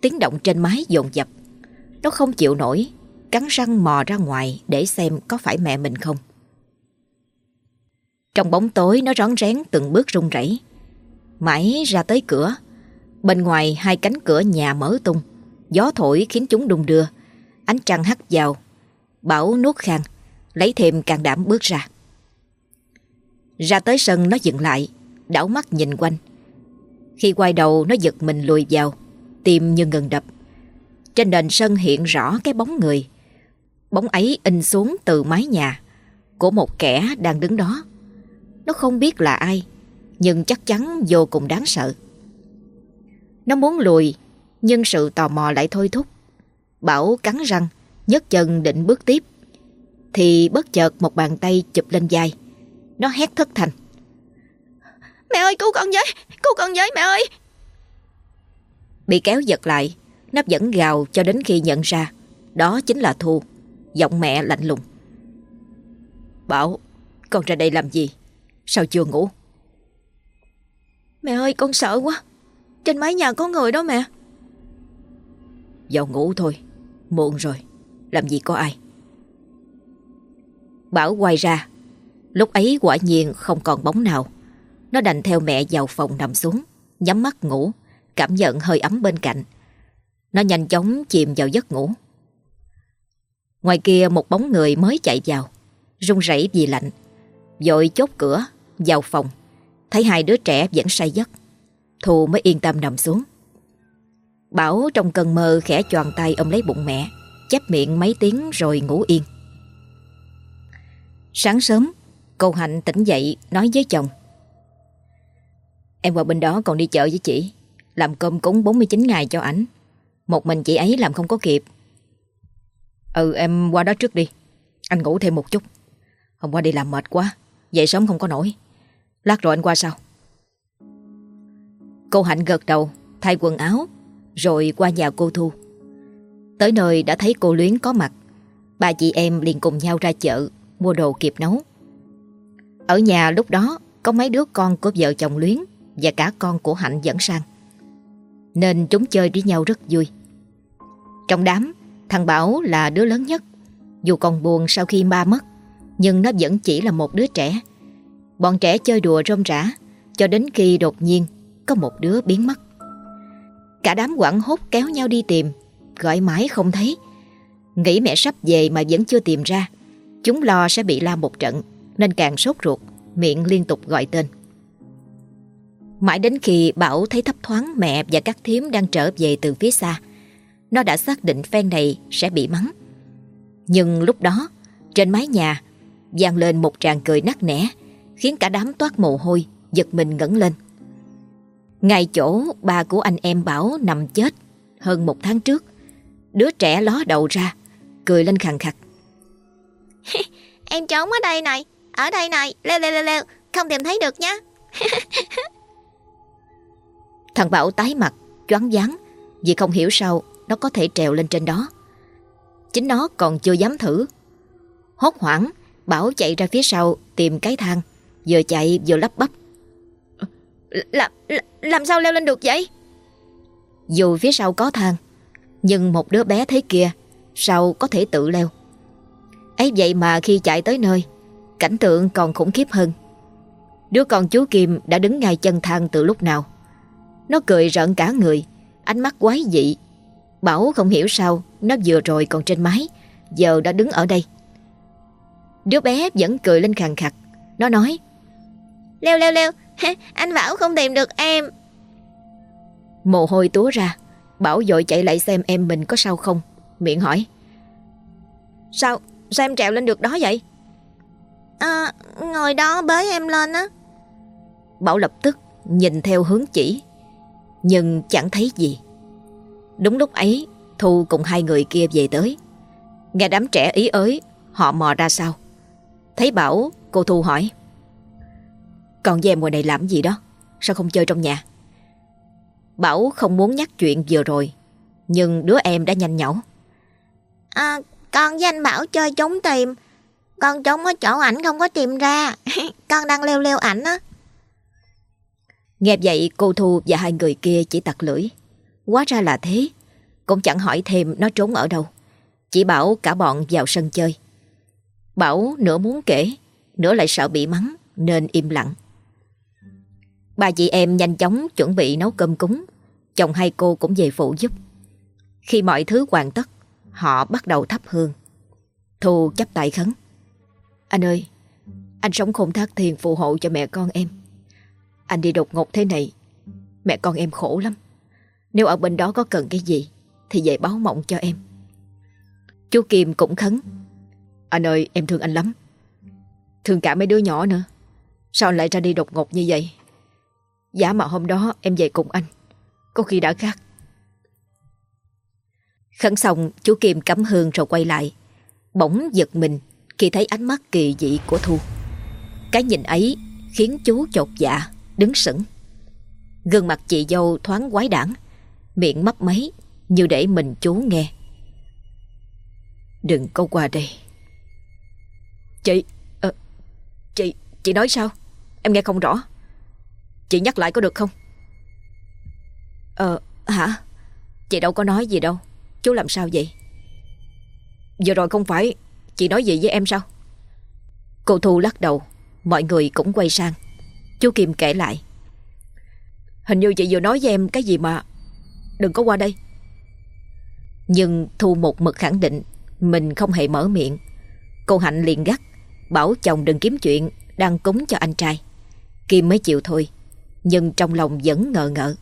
A: Tiếng động trên mái dồn dập. Nó không chịu nổi cắn răng mò ra ngoài để xem có phải mẹ mình không. Trong bóng tối nó rón rén từng bước run rẩy. Mãi ra tới cửa, bên ngoài hai cánh cửa nhà mở tung, gió thổi khiến chúng đung đưa, ánh trăng hắt vào. Bảo nuốt khang, lấy thêm can đảm bước ra. Ra tới sân nó dừng lại, đảo mắt nhìn quanh. Khi quay đầu nó giật mình lùi vào, tim như ngừng đập. Trên nền sân hiện rõ cái bóng người, Bóng ấy in xuống từ mái nhà của một kẻ đang đứng đó. Nó không biết là ai, nhưng chắc chắn vô cùng đáng sợ. Nó muốn lùi, nhưng sự tò mò lại thôi thúc. Bảo cắn răng, nhấc chân định bước tiếp. Thì bất chợt một bàn tay chụp lên vai. Nó hét thất thành.
C: Mẹ ơi cứu con với, cứu con với mẹ ơi.
A: Bị kéo giật lại, nó vẫn gào cho đến khi nhận ra đó chính là Thu. Giọng mẹ lạnh lùng Bảo Con ra đây làm gì Sao chưa ngủ?
C: Mẹ ơi con sợ quá. Trên mái nhà có người đó mẹ.
A: Vào ngủ thôi. Muộn rồi. Làm gì có ai. Bảo quay ra. Lúc ấy quả nhiên không còn bóng nào. Nó đành theo mẹ vào phòng nằm xuống Nhắm mắt ngủ Cảm nhận hơi ấm bên cạnh. Nó nhanh chóng chìm vào giấc ngủ. Ngoài kia một bóng người mới chạy vào run rẩy vì lạnh Vội chốt cửa vào phòng. Thấy hai đứa trẻ vẫn say giấc, thu mới yên tâm nằm xuống. Bảo trong cơn mơ khẽ choàng tay ôm lấy bụng mẹ, Chép miệng mấy tiếng rồi ngủ yên. Sáng sớm, Cô Hạnh tỉnh dậy nói với chồng, Em qua bên đó còn đi chợ với chị, Làm cơm cúng 49 ngày cho ảnh. Một mình chị ấy làm không có kịp. Ừ em qua đó trước đi, Anh ngủ thêm một chút. Hôm qua đi làm mệt quá Dậy sớm không có nổi. Lát rồi anh qua sau. Cô Hạnh gật đầu, Thay quần áo, Rồi qua nhà cô Thu. Tới nơi đã thấy cô Luyến có mặt. Ba chị em liền cùng nhau ra chợ, Mua đồ kịp nấu. Ở nhà lúc đó, Có mấy đứa con của vợ chồng Luyến Và cả con của Hạnh dẫn sang. Nên chúng chơi với nhau rất vui. Trong đám, Thằng Bảo là đứa lớn nhất. Dù còn buồn sau khi ba mất, Nhưng nó vẫn chỉ là một đứa trẻ. Bọn trẻ chơi đùa rôm rã Cho đến khi đột nhiên Có một đứa biến mất. Cả đám quảng hốt kéo nhau đi tìm Gọi mãi không thấy. Nghĩ mẹ sắp về mà vẫn chưa tìm ra Chúng lo sẽ bị la một trận Nên càng sốt ruột Miệng liên tục gọi tên. Mãi đến khi Bảo thấy thấp thoáng mẹ và các thím đang trở về từ phía xa, nó đã xác định phen này sẽ bị mắng. Nhưng lúc đó, trên mái nhà, vang lên một tràng cười nắc nẻ, khiến cả đám toát mồ hôi, giật mình ngẩng lên. Ngay chỗ ba của anh em Bảo nằm chết hơn một tháng trước, đứa trẻ ló đầu ra, cười lên khàn khặt.
C: em trốn ở đây này, ở đây này, leo leo leo leo, không tìm thấy được nhá.
A: Thằng Bảo tái mặt, choáng váng vì không hiểu sao nó có thể trèo lên trên đó. Chính nó còn chưa dám thử. Hốt hoảng, Bảo chạy ra phía sau tìm cái thang, vừa chạy vừa lắp bắp.
C: Làm, làm sao leo lên được vậy?
A: Dù phía sau có thang, nhưng một đứa bé thế kia sao có thể tự leo. ấy vậy mà khi chạy tới nơi, cảnh tượng còn khủng khiếp hơn. Đứa con chú Kim đã đứng ngay chân thang từ lúc nào. Nó cười rợn cả người, ánh mắt quái dị. Bảo không hiểu sao nó vừa rồi còn trên mái, giờ đã đứng ở đây. Đứa bé vẫn cười lên khàn khặt. Nó nói
C: Leo leo leo, anh Bảo không tìm được em.
A: Mồ hôi túa ra, Bảo dội chạy lại xem em mình có sao không. Miệng hỏi
C: Sao, sao em trèo lên được đó vậy? À, ngồi đó bới em lên á.
A: Bảo lập tức nhìn theo hướng chỉ nhưng chẳng thấy gì. Đúng lúc ấy, Thu cùng hai người kia về tới. Nghe đám trẻ ý ới, họ mò ra sao. Thấy Bảo, cô Thu hỏi. Còn về ngoài này làm gì đó? Sao không chơi trong nhà? Bảo không muốn nhắc chuyện vừa rồi, nhưng đứa em đã nhanh nhẩu.
C: À, con với anh Bảo chơi trốn tìm. Con trốn ở chỗ ảnh không có tìm ra. con đang leo leo ảnh á.
A: Nghe vậy cô Thu và hai người kia chỉ tặc lưỡi. Quá ra là thế. Cũng chẳng hỏi thêm nó trốn ở đâu. Chỉ bảo cả bọn vào sân chơi. Bảo nửa muốn kể, nửa lại sợ bị mắng nên im lặng. Ba chị em nhanh chóng chuẩn bị nấu cơm cúng. Chồng hai cô cũng về phụ giúp. Khi mọi thứ hoàn tất, họ bắt đầu thắp hương. Thu chấp tay khấn. Anh ơi, anh sống khôn thác thiền phù hộ cho mẹ con em. Anh đi đột ngột thế này Mẹ con em khổ lắm Nếu ở bên đó có cần cái gì Thì về báo mộng cho em Chú Kim cũng khấn Anh ơi em thương anh lắm Thương cả mấy đứa nhỏ nữa Sao anh lại ra đi đột ngột như vậy Giả mà hôm đó em về cùng anh Có khi đã khác Khấn xong chú Kim cắm hương rồi quay lại Bỗng giật mình Khi thấy ánh mắt kỳ dị của Thu Cái nhìn ấy khiến chú chột dạ đứng sững. Gương mặt chị dâu thoáng quái đản, miệng mấp máy như để mình chú nghe. Đừng có qua đây. Chị, à, chị, chị nói sao? Em nghe không rõ. Chị nhắc lại có được không? Ờ, hả? Chị đâu có nói gì đâu. Chú làm sao vậy? Vừa rồi không phải chị nói gì với em sao? Cô Thu lắc đầu, mọi người cũng quay sang. Chú Kim kể lại Hình như chị vừa nói với em cái gì mà Đừng có qua đây Nhưng Thu một mực khẳng định Mình không hề mở miệng Cô Hạnh liền gắt Bảo chồng đừng kiếm chuyện Đang cúng cho anh trai Kim mới chịu thôi nhưng trong lòng vẫn ngờ ngợ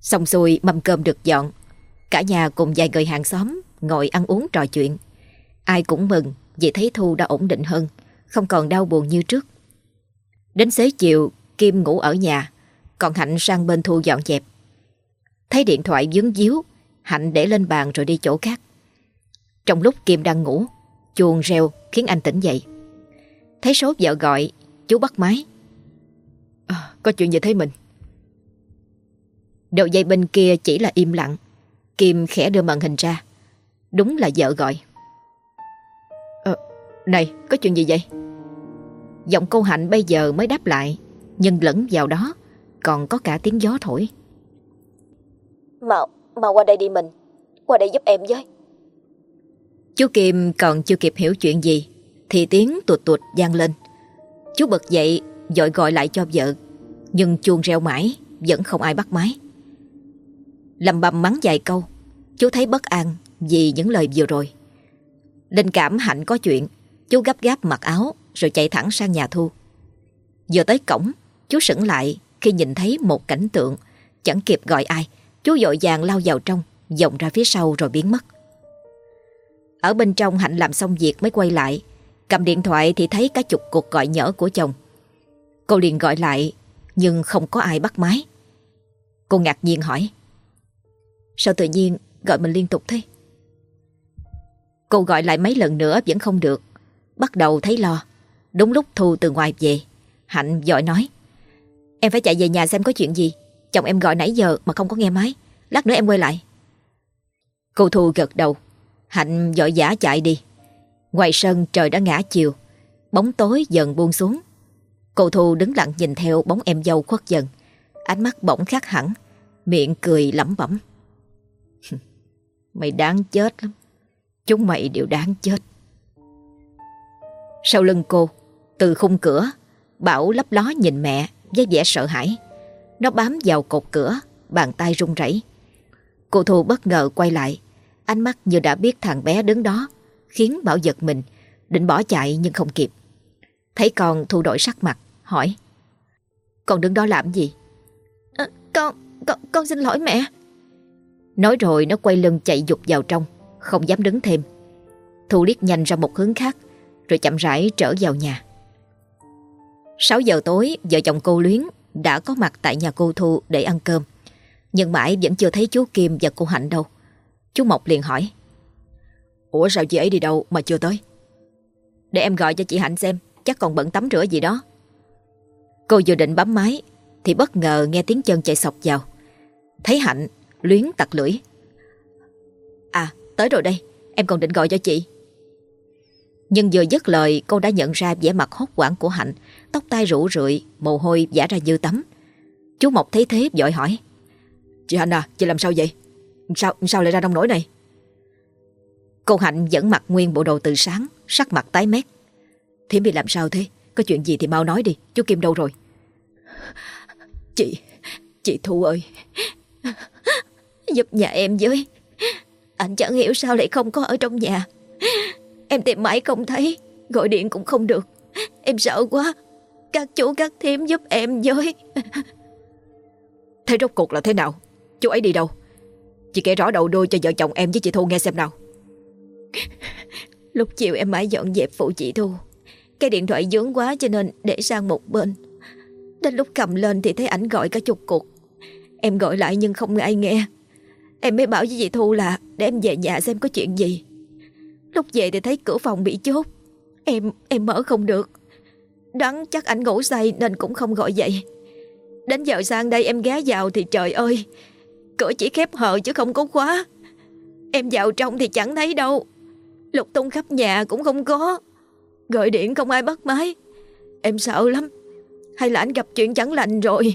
A: Xong xuôi mâm cơm được dọn Cả nhà cùng vài người hàng xóm Ngồi ăn uống trò chuyện Ai cũng mừng vì thấy Thu đã ổn định hơn Không còn đau buồn như trước Đến xế chiều, Kim ngủ ở nhà, còn Hạnh sang bên Thu dọn dẹp. Thấy điện thoại dướng díu, Hạnh để lên bàn rồi đi chỗ khác. Trong lúc Kim đang ngủ, chuông reo khiến anh tỉnh dậy. Thấy số vợ gọi, chú bắt máy. À, có chuyện gì thấy mình? Đầu dây bên kia chỉ là im lặng. Kim khẽ đưa màn hình ra. Đúng là vợ gọi. À, này, có chuyện gì vậy? Giọng cô Hạnh bây giờ mới đáp lại Nhưng lẫn vào đó Còn có cả tiếng gió thổi
C: Mà, mà qua đây đi mình Qua đây giúp em với
A: Chú Kim còn chưa kịp hiểu chuyện gì Thì tiếng tuột tuột vang lên Chú bật dậy Dội gọi lại cho vợ Nhưng chuông reo mãi Vẫn không ai bắt máy Lầm bầm mắng vài câu Chú thấy bất an vì những lời vừa rồi Linh cảm hạnh có chuyện Chú gấp gáp mặc áo rồi chạy thẳng sang nhà Thu. Vừa tới cổng, chú sững lại khi nhìn thấy một cảnh tượng, chẳng kịp gọi ai, chú dội vàng lao vào trong, vòng ra phía sau rồi biến mất. Ở bên trong Hạnh làm xong việc mới quay lại, cầm điện thoại thì thấy cả chục cuộc gọi nhỡ của chồng. Cô liền gọi lại, nhưng không có ai bắt máy. Cô ngạc nhiên hỏi, sao tự nhiên gọi mình liên tục thế? Cô gọi lại mấy lần nữa vẫn không được, bắt đầu thấy lo. Đúng lúc Thu từ ngoài về, Hạnh giỏi nói, Em phải chạy về nhà xem có chuyện gì Chồng em gọi nãy giờ mà không có nghe máy Lát nữa em quay lại Cô Thu gật đầu Hạnh dội giả chạy đi Ngoài sân trời đã ngã chiều Bóng tối dần buông xuống Cô Thu đứng lặng nhìn theo bóng em dâu khuất dần Ánh mắt bỗng khác hẳn Miệng cười lẩm bẩm Mày đáng chết lắm Chúng mày đều đáng chết Sau lưng cô Từ khung cửa Bảo lấp ló nhìn mẹ với vẻ sợ hãi. Nó bám vào cột cửa, bàn tay run rẩy. Cô Thu bất ngờ quay lại, ánh mắt như đã biết thằng bé đứng đó, khiến Bảo giật mình, định bỏ chạy nhưng không kịp. Thấy con Thu đổi sắc mặt, hỏi. Con đứng đó làm gì?
C: À, con, con, con xin lỗi mẹ.
A: Nói rồi nó quay lưng chạy dục vào trong, không dám đứng thêm. Thu liếc nhanh ra một hướng khác, rồi chậm rãi trở vào nhà. 6 giờ tối, vợ chồng cô Luyến đã có mặt tại nhà cô Thu để ăn cơm. Nhưng mãi vẫn chưa thấy chú Kim và cô Hạnh đâu. Chú Mộc liền hỏi. Ủa sao chị ấy đi đâu mà chưa tới? Để em gọi cho chị Hạnh xem, chắc còn bận tắm rửa gì đó. Cô vừa định bấm máy, thì bất ngờ nghe tiếng chân chạy sọc vào. Thấy Hạnh, Luyến tặc lưỡi. À, tới rồi đây, em còn định gọi cho chị. Nhưng vừa dứt lời cô đã nhận ra vẻ mặt hốt hoảng của Hạnh. Tóc tai rủ rượi Mồ hôi giả ra như tắm. Chú Mộc thấy thế vội hỏi. Chị Hạnh à chị làm sao vậy? Sao sao lại ra đông nổi này? Cô Hạnh vẫn mặc nguyên bộ đồ từ sáng Sắc mặt tái mét. Thiếm bị làm sao thế? Có chuyện gì thì mau nói đi Chú Kim đâu rồi?
C: Chị Chị Thu ơi. Giúp nhà em với. Anh chẳng hiểu sao lại không có ở trong nhà. Em tìm mãi không thấy Gọi điện cũng không được. Em sợ quá. Các chú các thím giúp em với.
B: Thế rốt cuộc là thế nào? Chú ấy đi đâu? Chị kể rõ đầu đuôi cho vợ chồng em với chị Thu nghe xem nào.
C: Lúc chiều em mãi dọn dẹp phụ chị Thu. Cái điện thoại dướng quá cho nên để sang một bên Đến lúc cầm lên thì thấy ảnh gọi cả chục cuộc. Em gọi lại nhưng không ai nghe. Em mới bảo với chị Thu là Để em về nhà xem có chuyện gì. Lúc về thì thấy cửa phòng bị chốt. Em em mở không được. Đoán chắc ảnh ngủ say nên cũng không gọi dậy. Đến giờ sang đây em ghé vào thì trời ơi, Cửa chỉ khép hờ chứ không có khóa. Em vào trong thì chẳng thấy đâu. Lục tung khắp nhà cũng không có. Gọi điện không ai bắt máy. Em sợ lắm. Hay là anh gặp chuyện chẳng lành rồi?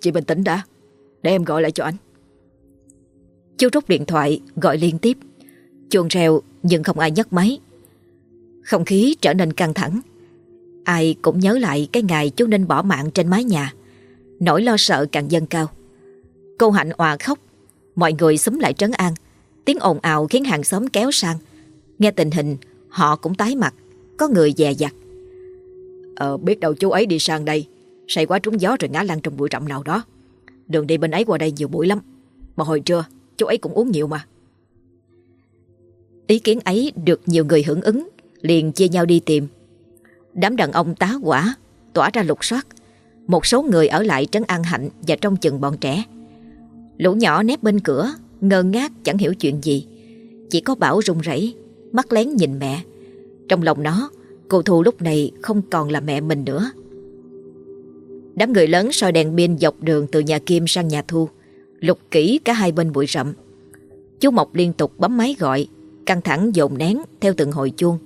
B: Chị bình tĩnh đã. Để em gọi lại cho anh.
A: Chú rút điện thoại, gọi liên tiếp. Chuông reo, nhưng không ai nhấc máy. Không khí trở nên căng thẳng. Ai cũng nhớ lại cái ngày chú Ninh bỏ mạng trên mái nhà. Nỗi lo sợ càng dâng cao. Cô Hạnh òa khóc. Mọi người xúm lại trấn an. Tiếng ồn ào khiến hàng xóm kéo sang. Nghe tình hình, Họ cũng tái mặt. Có người dè dặt.
B: Ờ biết đâu chú ấy đi sang đây Say quá trúng gió rồi ngã lăn trong bụi rậm nào đó Đường đi bên ấy qua đây nhiều bụi lắm Mà hồi trưa chú ấy cũng uống nhiều mà
A: Ý kiến ấy được nhiều người hưởng ứng, liền chia nhau đi tìm. Đám đàn ông tá quả, tỏa ra lục soát. Một số người ở lại trấn an hạnh và trong chừng bọn trẻ. Lũ nhỏ nép bên cửa, ngơ ngác chẳng hiểu chuyện gì. Chỉ có Bảo run rẩy, mắt lén nhìn mẹ. Trong lòng nó, cô Thu lúc này không còn là mẹ mình nữa. Đám người lớn soi đèn pin dọc đường từ nhà Kim sang nhà Thu, lục kỹ cả hai bên bụi rậm. Chú Mộc liên tục bấm máy gọi Căng thẳng dồn nén theo từng hồi chuông.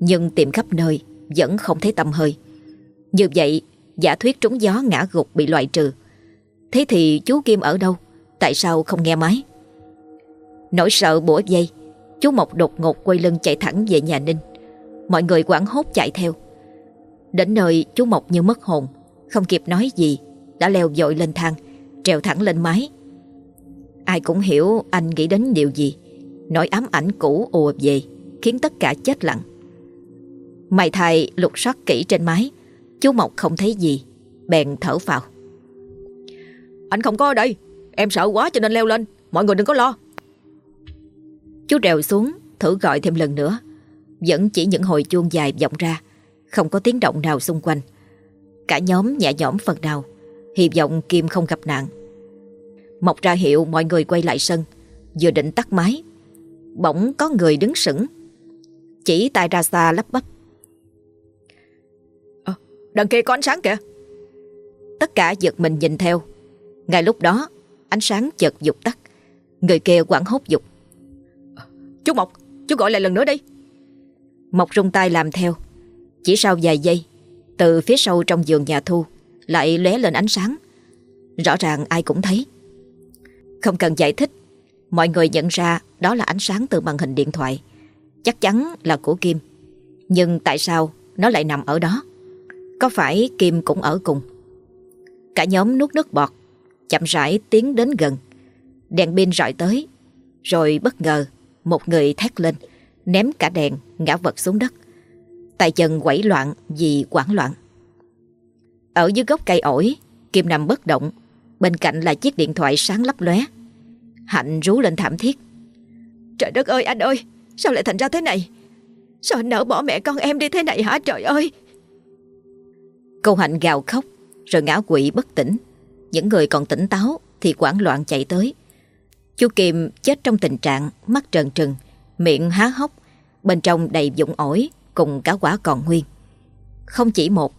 A: Nhưng tìm khắp nơi Vẫn không thấy tâm hơi. Như vậy giả thuyết trúng gió ngã gục bị loại trừ. Thế thì chú Kim ở đâu? Tại sao không nghe máy? Nỗi sợ bủa dây Chú Mộc đột ngột quay lưng chạy thẳng về nhà Ninh. Mọi người quảng hốt chạy theo. Đến nơi chú Mộc như mất hồn Không kịp nói gì Đã leo dội lên thang Trèo thẳng lên mái. Ai cũng hiểu anh nghĩ đến điều gì Nỗi ám ảnh cũ ùa về Khiến tất cả chết lặng. Mày thầy lục soát kỹ trên máy Chú Mộc không thấy gì Bèn thở phào.
B: Anh không có ở đây Em sợ quá cho nên leo lên Mọi người đừng có lo.
A: Chú trèo xuống thử gọi thêm lần nữa Vẫn chỉ những hồi chuông dài vọng ra Không có tiếng động nào xung quanh. Cả nhóm nhẹ nhõm phần nào Hy vọng Kim không gặp nạn. Mọc ra hiệu mọi người quay lại sân Vừa định tắt máy Bỗng có người đứng sững. Chỉ tay ra xa lắp bắp.
B: À, Đằng kia có ánh sáng kìa.
A: Tất cả giật mình nhìn theo. Ngay lúc đó Ánh sáng chợt dục tắt. Người kia quảng hốt dục.
B: Chú Mộc Chú gọi lại lần nữa đi
A: Mộc rung tay làm theo. Chỉ sau vài giây, Từ phía sau trong giường nhà Thu Lại lóe lên ánh sáng. Rõ ràng ai cũng thấy. Không cần giải thích, Mọi người nhận ra đó là ánh sáng từ màn hình điện thoại. Chắc chắn là của Kim. Nhưng tại sao nó lại nằm ở đó? Có phải Kim cũng ở cùng? Cả nhóm nuốt nước bọt, Chậm rãi tiến đến gần. Đèn pin rọi tới, Rồi bất ngờ Một người thét lên. Ném cả đèn, ngã vật xuống đất. Tay chân quẩy loạn vì quảng loạn. Ở dưới gốc cây ổi, Kim nằm bất động. Bên cạnh là chiếc điện thoại sáng lấp lóe. Hạnh rú lên thảm thiết.
C: Trời đất ơi, anh ơi, Sao lại thành ra thế này? Sao anh nỡ bỏ mẹ con em đi thế này hả? Trời ơi!
A: Cô Hạnh gào khóc, Rồi ngã quỵ bất tỉnh. Những người còn tỉnh táo Thì quảng loạn chạy tới. Chú Kim chết trong tình trạng mắt trần trừng. Miệng há hốc, Bên trong đầy dụng ổi Cùng cả quả còn nguyên. Không chỉ một,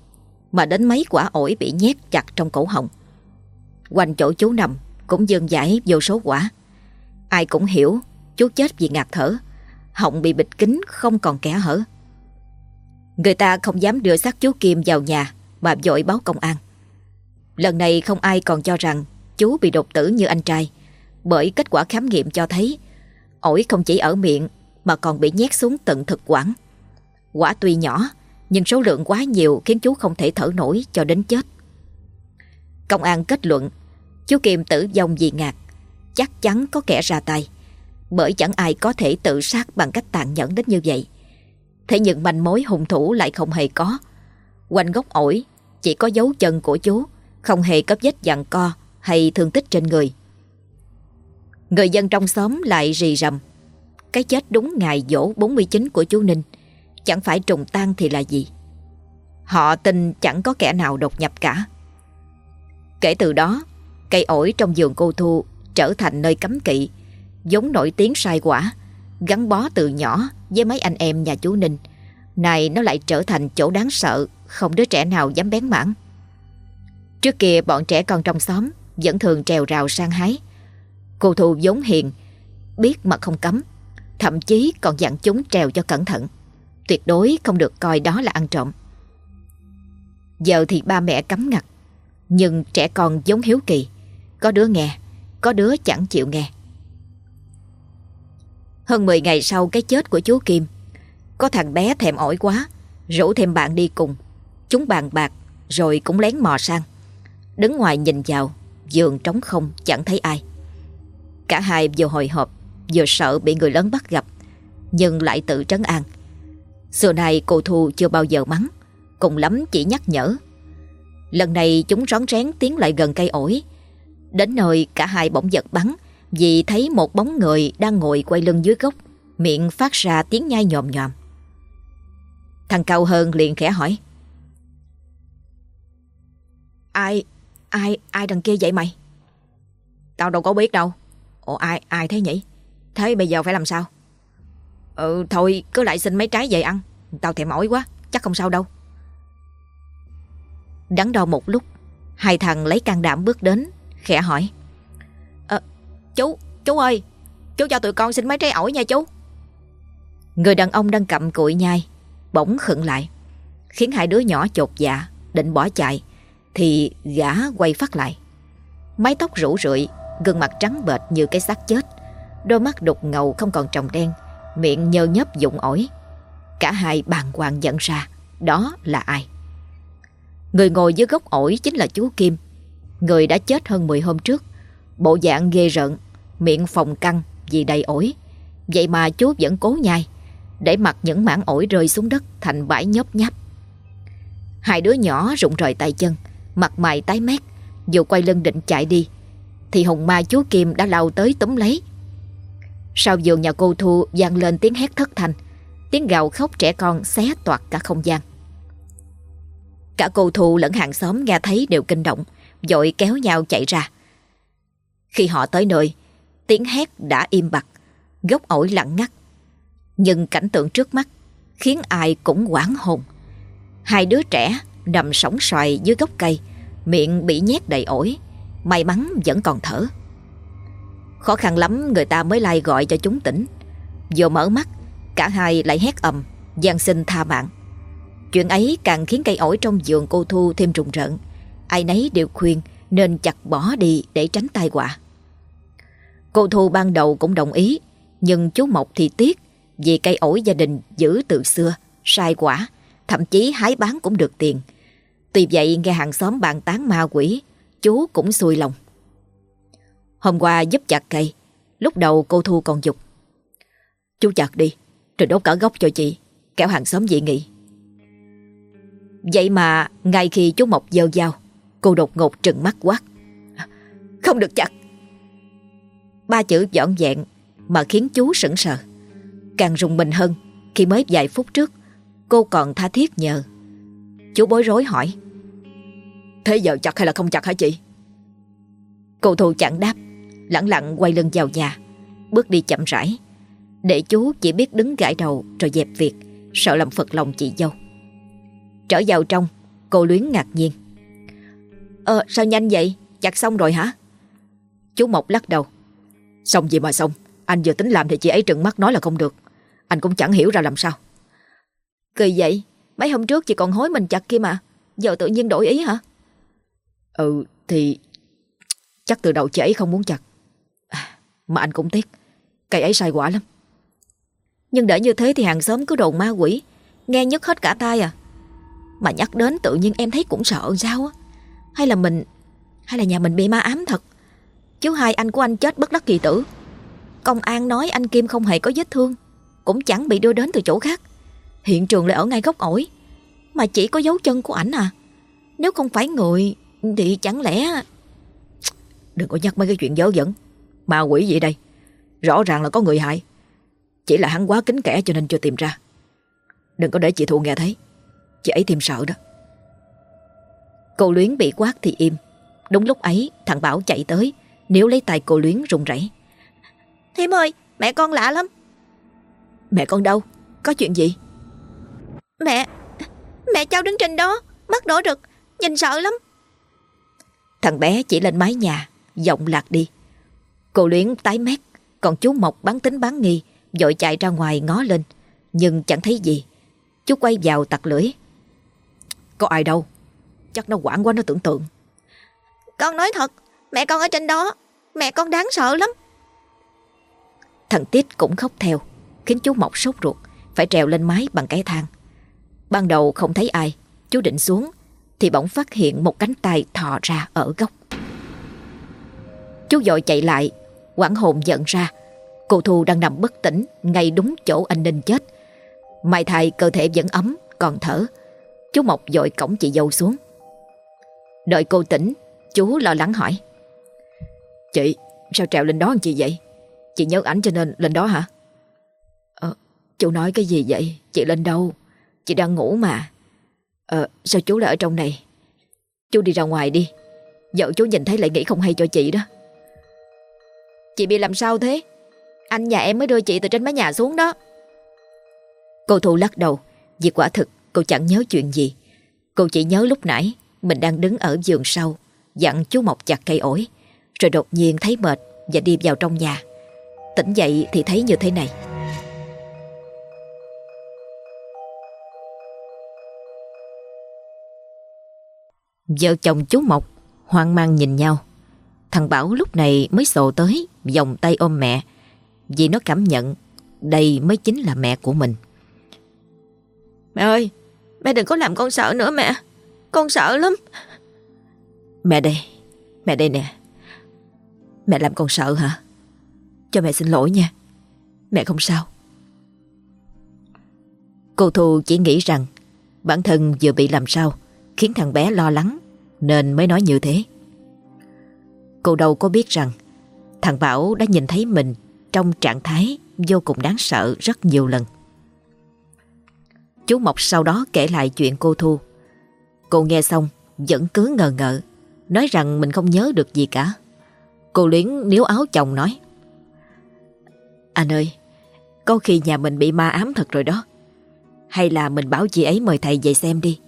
A: Mà đến mấy quả ổi bị nhét chặt trong cổ họng. Quanh chỗ chú nằm Cũng dương dãi vô số quả. Ai cũng hiểu, chú chết vì ngạt thở, Họng bị bịt kín không còn kẻ hở. Người ta không dám đưa xác chú Kim vào nhà Mà dội báo công an. Lần này không ai còn cho rằng Chú bị đột tử như anh trai, Bởi kết quả khám nghiệm cho thấy Ổi không chỉ ở miệng, Mà còn bị nhét xuống tận thực quản. Quả tuy nhỏ, Nhưng số lượng quá nhiều khiến chú không thể thở nổi cho đến chết. Công an kết luận, Chú Kim tử vong vì ngạt, Chắc chắn có kẻ ra tay. Bởi chẳng ai có thể tự sát bằng cách tàn nhẫn đến như vậy. Thế nhưng manh mối hung thủ lại không hề có. Quanh gốc ổi, Chỉ có dấu chân của chú, Không hề có vết dặn co Hay thương tích trên người. Người dân trong xóm lại rì rầm Cái chết đúng ngày dỗ 49 của chú Ninh Chẳng phải trùng tan thì là gì Họ tin chẳng có kẻ nào đột nhập cả Kể từ đó Cây ổi trong vườn cô Thu trở thành nơi cấm kỵ, giống nổi tiếng sai quả, gắn bó từ nhỏ với mấy anh em nhà chú Ninh. Này nó lại trở thành chỗ đáng sợ, không đứa trẻ nào dám bén mảng. Trước kia bọn trẻ con trong xóm vẫn thường trèo rào sang hái. Cô Thu vốn hiền, biết mà không cấm, thậm chí còn dặn chúng trèo cho cẩn thận. Tuyệt đối không được coi đó là ăn trộm. Giờ thì ba mẹ cấm ngặt, nhưng trẻ con giống hiếu kỳ. Có đứa nghe, có đứa chẳng chịu nghe. Hơn 10 ngày sau cái chết của chú Kim, có thằng bé thèm ổi quá, rủ thêm bạn đi cùng. Chúng bàn bạc, rồi cũng lén mò sang. Đứng ngoài nhìn vào, giường trống không, chẳng thấy ai. Cả hai vừa hồi hộp, vừa sợ bị người lớn bắt gặp, nhưng lại tự trấn an. Xưa nay cô Thu chưa bao giờ mắng, cùng lắm chỉ nhắc nhở. Lần này chúng rón rén tiến lại gần cây ổi, Đến nơi cả hai bỗng giật bắn vì thấy một bóng người đang ngồi quay lưng dưới gốc, miệng phát ra tiếng nhai nhòm nhòm. Thằng cao hơn liền khẽ hỏi.
C: Ai, ai, ai đằng kia vậy mày?
B: Tao đâu có biết đâu.
C: Ồ ai, ai thế nhỉ? Thế bây giờ phải làm sao?
B: Ừ, thôi cứ lại xin mấy trái về ăn. Tao thèm mỏi quá, chắc không sao đâu.
A: Đắn đo một lúc, hai thằng lấy can đảm bước đến, khẽ hỏi.
C: À, chú, chú ơi, chú cho tụi con xin mấy trái ổi nha chú.
A: Người đàn ông đang cầm cụi nhai, bỗng khựng lại, khiến hai đứa nhỏ chột dạ, định bỏ chạy, thì gã quay phát lại. Mái tóc rủ rượi, gương mặt trắng bệch như cái xác chết, đôi mắt đục ngầu không còn tròng đen, miệng nhơ nhấp dụng ổi. Cả hai bàng hoàng nhận ra đó là ai. Người ngồi dưới gốc ổi chính là chú Kim, Người đã chết hơn 10 hôm trước. Bộ dạng ghê rợn Miệng phòng căng vì đầy ổi. Vậy mà chú vẫn cố nhai Để mặc những mảng ổi rơi xuống đất Thành bãi nhấp nháp. Hai đứa nhỏ rụng rời tay chân Mặt mày tái mét Dù quay lưng định chạy đi thì hùng ma chú Kim đã lao tới túm lấy. Sau giường nhà cô Thu vang lên tiếng hét thất thanh, Tiếng gào khóc trẻ con xé toạc cả không gian. Cả cô Thu lẫn hàng xóm nghe thấy đều kinh động Dội kéo nhau chạy ra. Khi họ tới nơi, Tiếng hét đã im bặt, Gốc ổi lặng ngắt. Nhưng cảnh tượng trước mắt Khiến ai cũng quảng hồn. Hai đứa trẻ nằm sóng xoài dưới gốc cây, Miệng bị nhét đầy ổi. May mắn vẫn còn thở. Khó khăn lắm, người ta mới lai gọi cho chúng tỉnh. Vừa mở mắt, Cả hai lại hét ầm, gian xin tha mạng. Chuyện ấy càng khiến cây ổi trong giường cô Thu thêm rùng rợn. Ai nấy đều khuyên Nên chặt bỏ đi để tránh tai họa. Cô Thu ban đầu cũng đồng ý, Nhưng chú Mộc thì tiếc Vì cây ổi gia đình giữ từ xưa, Sai quả, Thậm chí hái bán cũng được tiền. Tuy vậy, nghe hàng xóm bàn tán ma quỷ Chú cũng xui lòng. Hôm qua giúp chặt cây Lúc đầu cô Thu còn dục. Chú chặt đi, Rồi đốt cả gốc cho chị kẻo hàng xóm dị nghị Vậy mà ngay khi chú Mộc dơ dao, Cô đột ngột trừng mắt quát. Không được chặt. Ba chữ dọn dẹn Mà khiến chú sững sờ. Càng rùng mình hơn, Khi mới vài phút trước, Cô còn tha thiết nhờ. Chú bối rối hỏi. Thế giờ chặt hay là không chặt hả chị? Cô Thu chẳng đáp Lặng lặng quay lưng vào nhà, Bước đi chậm rãi. Để chú chỉ biết đứng gãi đầu rồi dẹp việc, Sợ làm phật lòng chị dâu. Trở vào trong, Cô luyến ngạc nhiên. Ờ sao nhanh vậy? Chặt xong rồi hả? Chú Mộc lắc đầu. Xong gì mà xong, Anh vừa tính làm thì chị ấy trừng mắt nói là không được. Anh cũng chẳng hiểu ra làm sao. Kỳ vậy, Mấy hôm trước chị còn hối mình chặt kia mà, Giờ tự nhiên đổi ý hả? Ừ thì Chắc từ đầu chị ấy không muốn chặt. À, Mà anh cũng tiếc Cây ấy sai quả lắm. Nhưng để như thế thì hàng xóm cứ đồn ma quỷ Nghe nhức hết cả tai à. Mà nhắc đến tự nhiên em thấy cũng sợ sao á. Hay là mình Hay là nhà mình bị ma ám thật. Chứ hai anh của anh chết bất đắc kỳ tử. Công an nói anh Kim không hề có vết thương Cũng chẳng bị đưa đến từ chỗ khác. Hiện trường lại ở ngay gốc ổi Mà chỉ có dấu chân của ảnh à. Nếu không phải người thì chẳng lẽ Đừng có nhắc mấy cái chuyện dớ dẫn Ma quỷ gì đây? Rõ ràng là có người hại. Chỉ là hắn quá kính kẻ cho nên chưa tìm ra. Đừng có để chị Thu nghe thấy. Chị ấy thêm sợ đó. Cô Luyến bị quát thì im. Đúng lúc ấy thằng Bảo chạy tới Nếu lấy tay cô Luyến run rẩy.
C: Thím ơi mẹ con lạ lắm.
A: Mẹ con đâu? Có chuyện gì?
C: Mẹ Mẹ cháu đứng trên đó Mắt đỏ rực Nhìn sợ lắm
A: Thằng bé chỉ lên mái nhà Giọng lạc đi. Cô Luyến tái mét Còn chú Mộc bán tính bán nghi Dội chạy ra ngoài ngó lên. Nhưng chẳng thấy gì. Chú quay vào tặc lưỡi. Có ai đâu. Chắc nó quảng quá nó tưởng tượng.
C: Con nói thật Mẹ con ở trên đó Mẹ con đáng sợ lắm.
A: Thằng Tít cũng khóc theo Khiến chú Mộc sốt ruột Phải trèo lên mái bằng cái thang. Ban đầu không thấy ai Chú định xuống thì bỗng phát hiện một cánh tay thò ra ở góc. Chú dội chạy lại Quảng hồn nhận ra. Cô Thu đang nằm bất tỉnh Ngay đúng chỗ anh Ninh chết. Mai thay cơ thể vẫn ấm, Còn thở. Chú Mộc dội cổng chị dâu xuống. Đợi cô tỉnh, Chú lo lắng hỏi. Chị, sao trèo lên đó làm chị vậy? Chị nhớ ảnh cho nên lên đó hả? Ờ chú nói cái gì vậy? Chị lên đâu? Chị đang ngủ mà. Ờ sao chú lại ở trong này? Chú đi ra ngoài đi. Vợ chú nhìn thấy lại nghĩ không hay cho chị đó. Chị bị làm sao thế? Anh nhà em mới đưa chị từ trên mái nhà xuống đó. Cô Thu lắc đầu. Vì quả thực, cô chẳng nhớ chuyện gì. Cô chỉ nhớ lúc nãy, Mình đang đứng ở giường sau, Dặn chú Mộc chặt cây ổi, Rồi đột nhiên thấy mệt Và đi vào trong nhà. Tỉnh dậy thì thấy như thế này. Vợ chồng chú Mộc hoang mang nhìn nhau. Thằng Bảo lúc này mới sổ tới Vòng tay ôm mẹ Vì nó cảm nhận Đây mới chính là mẹ của mình.
C: Mẹ ơi Mẹ đừng có làm con sợ nữa mẹ. Con sợ lắm.
A: Mẹ đây Mẹ đây nè. Mẹ làm con sợ hả? Cho mẹ xin lỗi nha. Mẹ không sao. Cô Thu chỉ nghĩ rằng Bản thân vừa bị làm sao Khiến thằng bé lo lắng nên mới nói như thế. Cô đâu có biết rằng thằng Bảo đã nhìn thấy mình trong trạng thái vô cùng đáng sợ rất nhiều lần. Chú Mộc sau đó kể lại chuyện cô Thu. Cô nghe xong vẫn cứ ngờ ngợ, nói rằng mình không nhớ được gì cả. Cô Luyến níu áo chồng nói Anh ơi, có khi nhà mình bị ma ám thật rồi đó. Hay là mình bảo chị ấy mời thầy về xem đi.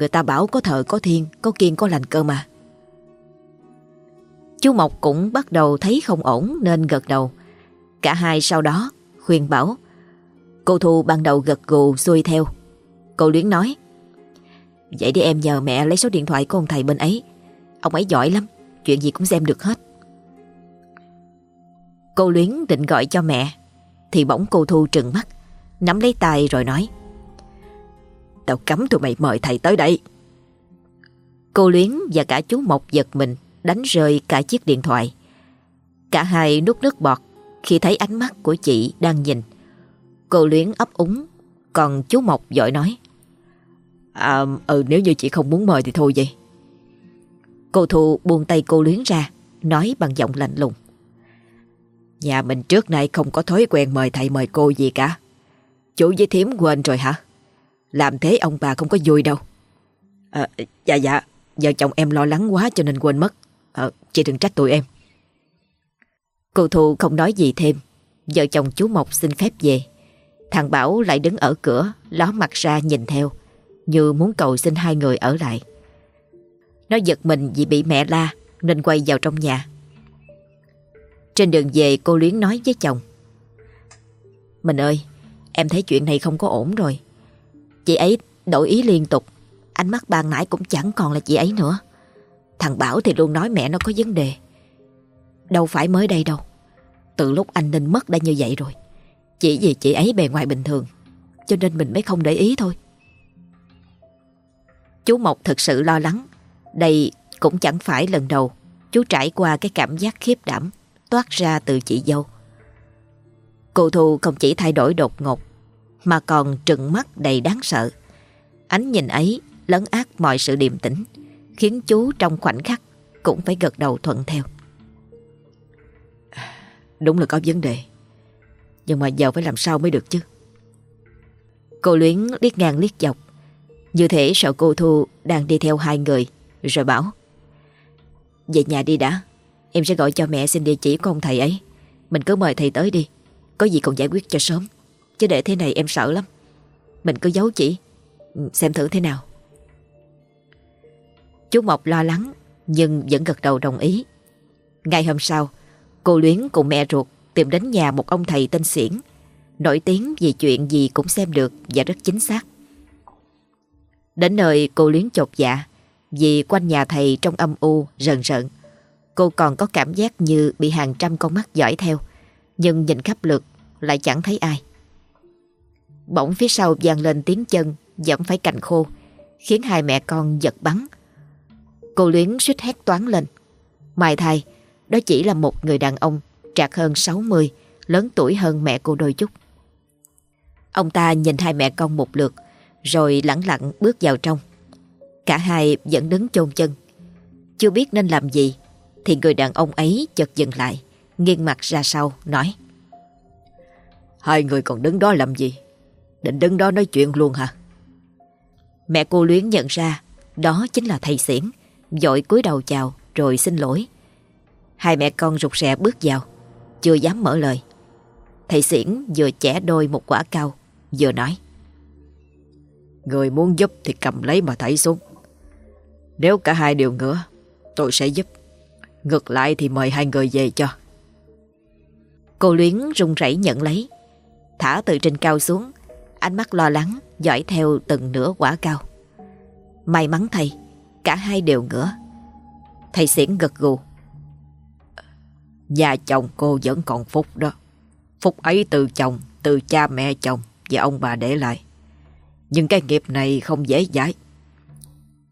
A: Người ta bảo có thợ có thiên, có kiên có lành cơ mà. Chú Mộc cũng bắt đầu thấy không ổn nên gật đầu. Cả hai sau đó khuyên bảo. Cô Thu ban đầu gật gù xuôi theo. Cô Luyến nói Vậy đi em nhờ mẹ lấy số điện thoại của ông thầy bên ấy. Ông ấy giỏi lắm, chuyện gì cũng xem được hết. Cô Luyến định gọi cho mẹ Thì bỗng cô Thu trừng mắt Nắm lấy tay rồi nói Tao cấm tụi mày mời thầy tới đây Cô Luyến và cả chú Mộc giật mình, Đánh rơi cả chiếc điện thoại Cả hai nuốt nước bọt Khi thấy ánh mắt của chị đang nhìn Cô Luyến ấp úng, Còn chú Mộc giỏi nói À ừ nếu như chị không muốn mời thì thôi vậy Cô Thu buông tay cô Luyến ra, Nói bằng giọng lạnh lùng, Nhà mình trước nay không có thói quen mời thầy mời cô gì cả. Chú với thím quên rồi hả? Làm thế ông bà không có vui đâu. À, dạ dạ, vợ chồng em lo lắng quá cho nên quên mất. À, chị đừng trách tụi em. Cô Thu không nói gì thêm. Vợ chồng chú Mộc xin phép về. Thằng Bảo lại đứng ở cửa, ló mặt ra nhìn theo, như muốn cầu xin hai người ở lại. Nó giật mình vì bị mẹ la, nên quay vào trong nhà. Trên đường về cô Luyến nói với chồng Mình ơi Em thấy chuyện này không có ổn rồi Chị ấy đổi ý liên tục. Ánh mắt ban nãy cũng chẳng còn là chị ấy nữa. Thằng Bảo thì luôn nói mẹ nó có vấn đề. Đâu phải mới đây đâu. Từ lúc anh Ninh mất đã như vậy rồi. Chỉ vì chị ấy bề ngoài bình thường Cho nên mình mới không để ý thôi. Chú Mộc thật sự lo lắng. Đây cũng chẳng phải lần đầu. Chú trải qua cái cảm giác khiếp đảm toát ra từ chị dâu. Cô Thu không chỉ thay đổi đột ngột, mà còn trừng mắt đầy đáng sợ. Ánh nhìn ấy lấn át mọi sự điềm tĩnh, khiến chú trong khoảnh khắc cũng phải gật đầu thuận theo. Đúng là có vấn đề, nhưng mà giờ phải làm sao mới được chứ? Cô Luyến liếc ngang liếc dọc, như thể sợ cô Thu đang đi theo hai người, rồi bảo Về nhà đi đã Em sẽ gọi cho mẹ xin địa chỉ của ông thầy ấy Mình cứ mời thầy tới đi Có gì còn giải quyết cho sớm Chứ để thế này em sợ lắm. Mình cứ giấu chị Xem thử thế nào. Chú Mộc lo lắng, Nhưng vẫn gật đầu đồng ý. Ngày hôm sau, Cô Luyến cùng mẹ ruột tìm đến nhà một ông thầy tên Xiển, Nổi tiếng vì chuyện gì cũng xem được Và rất chính xác. Đến nơi, cô Luyến chột dạ Vì quanh nhà thầy trong âm u rần rợn. Cô còn có cảm giác như bị hàng trăm con mắt dõi theo, Nhưng nhìn khắp lượt lại chẳng thấy ai. Bỗng phía sau vang lên tiếng chân Dẫm phải cành khô, Khiến hai mẹ con giật bắn. Cô Luyến suýt hét toán lên. Mai thai, Đó chỉ là một người đàn ông, Trạc hơn 60 Lớn tuổi hơn mẹ cô đôi chút. Ông ta nhìn hai mẹ con một lượt, Rồi lẳng lặng bước vào trong. Cả hai vẫn đứng chôn chân. Chưa biết nên làm gì, thì người đàn ông ấy chợt dừng lại, Nghiêng mặt ra sau, nói. Hai người còn đứng đó làm gì? Định đứng đó nói chuyện luôn hả? Mẹ cô Luyến nhận ra, Đó chính là thầy Xiển Dội cúi đầu chào rồi xin lỗi. Hai mẹ con rụt rè bước vào, Chưa dám mở lời. Thầy Xiển vừa chẻ đôi một quả cao, Vừa nói. Người muốn giúp thì cầm lấy mà thảy xuống. Nếu cả hai đều ngửa, Tôi sẽ giúp. Ngược lại thì mời hai người về cho. Cô Luyến run rẩy nhận lấy, Thả từ trên cao xuống Ánh mắt lo lắng, dõi theo từng nửa quả cao. May mắn thầy, Cả hai đều ngửa Thầy xiển gật gù. Nhà chồng cô vẫn còn phúc đó. Phúc ấy từ chồng, Từ cha mẹ chồng Và ông bà để lại. Nhưng cái nghiệp này không dễ giải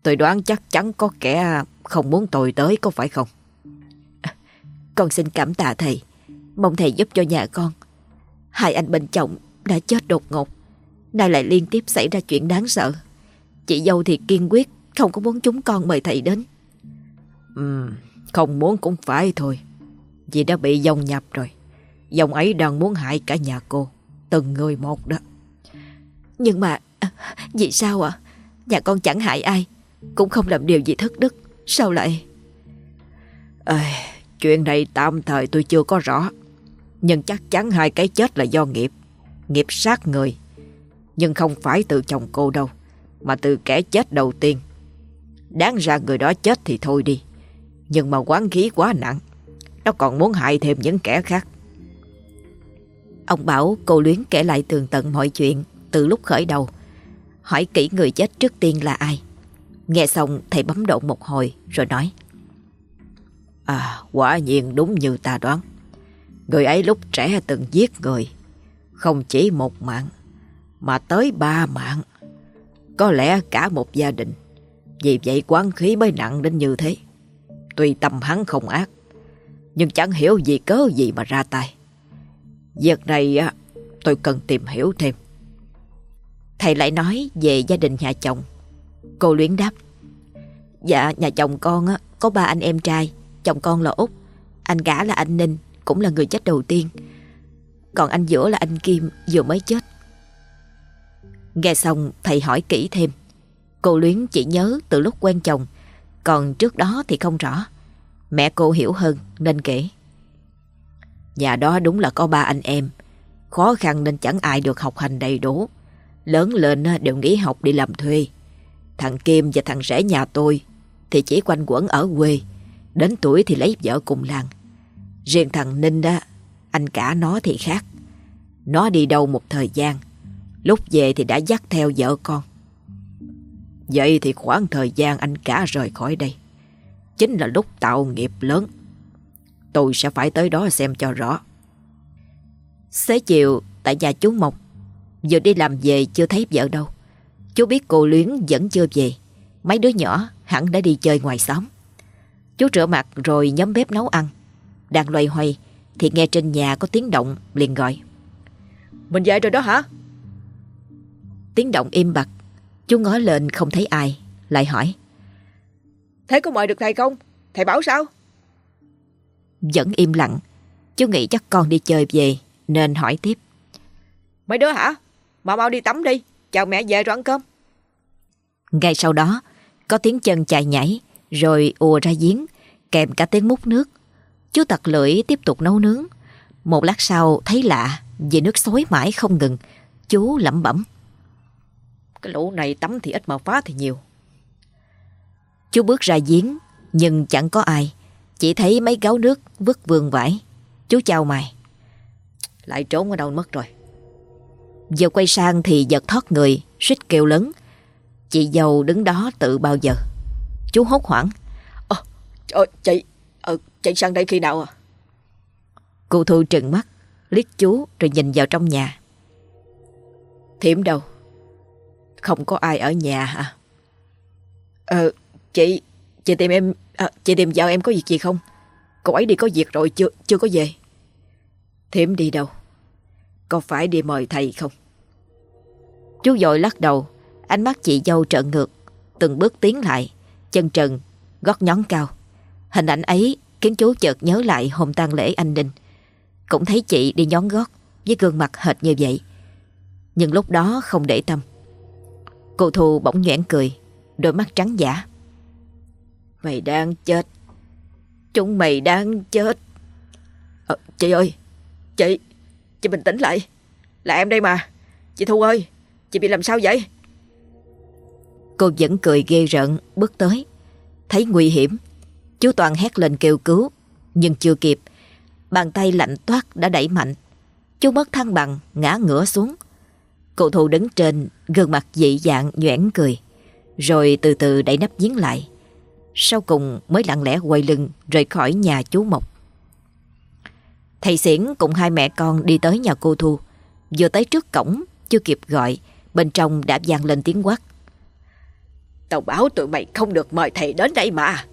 A: Tôi đoán chắc chắn có kẻ không muốn tôi tới có phải không? Con xin cảm tạ thầy. Mong thầy giúp cho nhà con. Hai anh bên chồng đã chết đột ngột. Nay lại liên tiếp xảy ra chuyện đáng sợ. Chị dâu thì kiên quyết
C: Không có muốn chúng con mời thầy đến.
B: Ừ, không muốn cũng phải thôi. Vì đã bị dòng nhập rồi. Dòng ấy đang muốn hại cả nhà cô Từng người một đó.
C: Nhưng mà à, Vì sao ạ? À? Nhà con chẳng hại ai Cũng không làm điều gì thất đức. Sao lại?
B: À, Chuyện này tạm thời tôi chưa có rõ. Nhưng chắc chắn hai cái chết là do nghiệp. Nghiệp sát người nhưng không phải từ chồng cô đâu, Mà từ kẻ chết đầu tiên. Đáng ra người đó chết thì thôi đi, Nhưng mà quán khí quá nặng, Nó còn muốn hại thêm những kẻ khác.
A: Ông bảo cô Luyến kể lại tường tận mọi chuyện Từ lúc khởi đầu, Hỏi kỹ người chết trước tiên là ai. Nghe xong, thầy bấm độn một hồi Rồi nói
B: À quả nhiên đúng như ta đoán. Người ấy lúc trẻ từng giết người, Không chỉ một mạng. Mà tới ba mạng. Có lẽ cả một gia đình. Vì vậy quán khí mới nặng đến như thế. Tuy tâm hắn không ác Nhưng chẳng hiểu gì cớ gì mà ra tay. Việc này à, tôi cần tìm hiểu thêm.
A: Thầy lại nói về gia đình nhà chồng. Cô luyến đáp Dạ nhà chồng con á, có ba anh em trai Chồng con là Út Anh cả là anh Ninh Cũng là người chết đầu tiên. Còn anh giữa là anh Kim vừa mới chết. Nghe xong, thầy hỏi kỹ thêm. Cô Luyến chỉ nhớ từ lúc quen chồng, Còn trước đó thì không rõ. Mẹ cô hiểu hơn, nên kể.
B: Nhà đó đúng là có ba anh em. Khó khăn nên chẳng ai được học hành đầy đủ. Lớn lên đều nghỉ học đi làm thuê. Thằng Kim và thằng rể nhà tôi Thì chỉ quanh quẩn ở quê. Đến tuổi thì lấy vợ cùng làng. Riêng thằng Ninh đó Anh cả nó thì khác. Nó đi đâu một thời gian Lúc về thì đã dắt theo vợ con. Vậy thì khoảng thời gian anh cả rời khỏi đây. Chính là lúc tạo nghiệp lớn. Tôi sẽ phải tới đó xem cho rõ.
A: Xế chiều, tại nhà chú Mộc. Vừa đi làm về chưa thấy vợ đâu. Chú biết cô Luyến vẫn chưa về. Mấy đứa nhỏ hẳn đã đi chơi ngoài xóm. Chú rửa mặt rồi nhóm bếp nấu ăn. Đang loay hoay Thì nghe trên nhà có tiếng động liền gọi.
B: Mình về rồi đó hả?
A: Tiếng động im bặt. Chú ngó lên không thấy ai Lại hỏi.
B: Thế có mời được thầy không? Thầy bảo sao?
A: Vẫn im lặng. Chú nghĩ chắc con đi chơi về Nên hỏi tiếp.
B: Mấy đứa hả? Mau mau đi tắm đi. Chào mẹ về rồi ăn cơm.
A: Ngay sau đó Có tiếng chân chạy nhảy Rồi ùa ra giếng Kèm cả tiếng múc nước. Chú tặc lưỡi tiếp tục nấu nướng. Một lát sau thấy lạ Vì nước xối mãi không ngừng. Chú lẩm bẩm
B: cái lũ này tắm thì ít mà phá thì nhiều.
A: Chú bước ra giếng Nhưng chẳng có ai. Chỉ thấy mấy gáo nước vứt vườn vải. Chú chào mày.
B: Lại trốn ở đâu mất rồi?
A: Giờ quay sang thì giật thoát người Suýt kêu lớn. Chị dâu đứng đó tự bao giờ? Chú hốt hoảng.
B: Ờ, à, chị ờ, Chị sang đây khi nào à?
A: Cô Thu trừng mắt Liếc chú rồi nhìn vào trong nhà.
B: Thiểm đâu không có ai ở nhà hả? Ờ Chị Chị tìm em à, Chị tìm vợ em có việc gì không? Cô ấy đi có việc rồi chưa chưa có về. Thiểm đi đâu? Có phải đi mời thầy không?
A: Chú dội lắc đầu Ánh mắt chị dâu trợn ngược Từng bước tiến lại Chân trần Gót nhón cao. Hình ảnh ấy khiến chú chợt nhớ lại hôm tang lễ anh Ninh Cũng thấy chị đi nhón gót Với gương mặt hệt như vậy. Nhưng lúc đó không để tâm. Cô Thu bỗng nhoẻn cười Đôi mắt trắng giả.
B: Mày đang chết. Chúng mày đang chết. À, Chị ơi Chị Chị bình tĩnh lại. Là em đây mà. Chị Thu ơi Chị bị làm sao vậy?
A: Cô vẫn cười ghê rợn bước tới. Thấy nguy hiểm Chú Toàn hét lên kêu cứu Nhưng chưa kịp. Bàn tay lạnh toát đã đẩy mạnh. Chú mất thăng bằng ngã ngửa xuống. Cô Thu đứng trên Gương mặt dị dạng nhoẻn cười Rồi từ từ đẩy nắp giếng lại. Sau cùng mới lặng lẽ quay lưng Rời khỏi nhà chú Mộc. Thầy Xiển cùng hai mẹ con đi tới nhà cô Thu. Vừa tới trước cổng Chưa kịp gọi Bên trong đã vang lên tiếng quát.
B: Tao báo tụi mày không được mời thầy đến đây mà.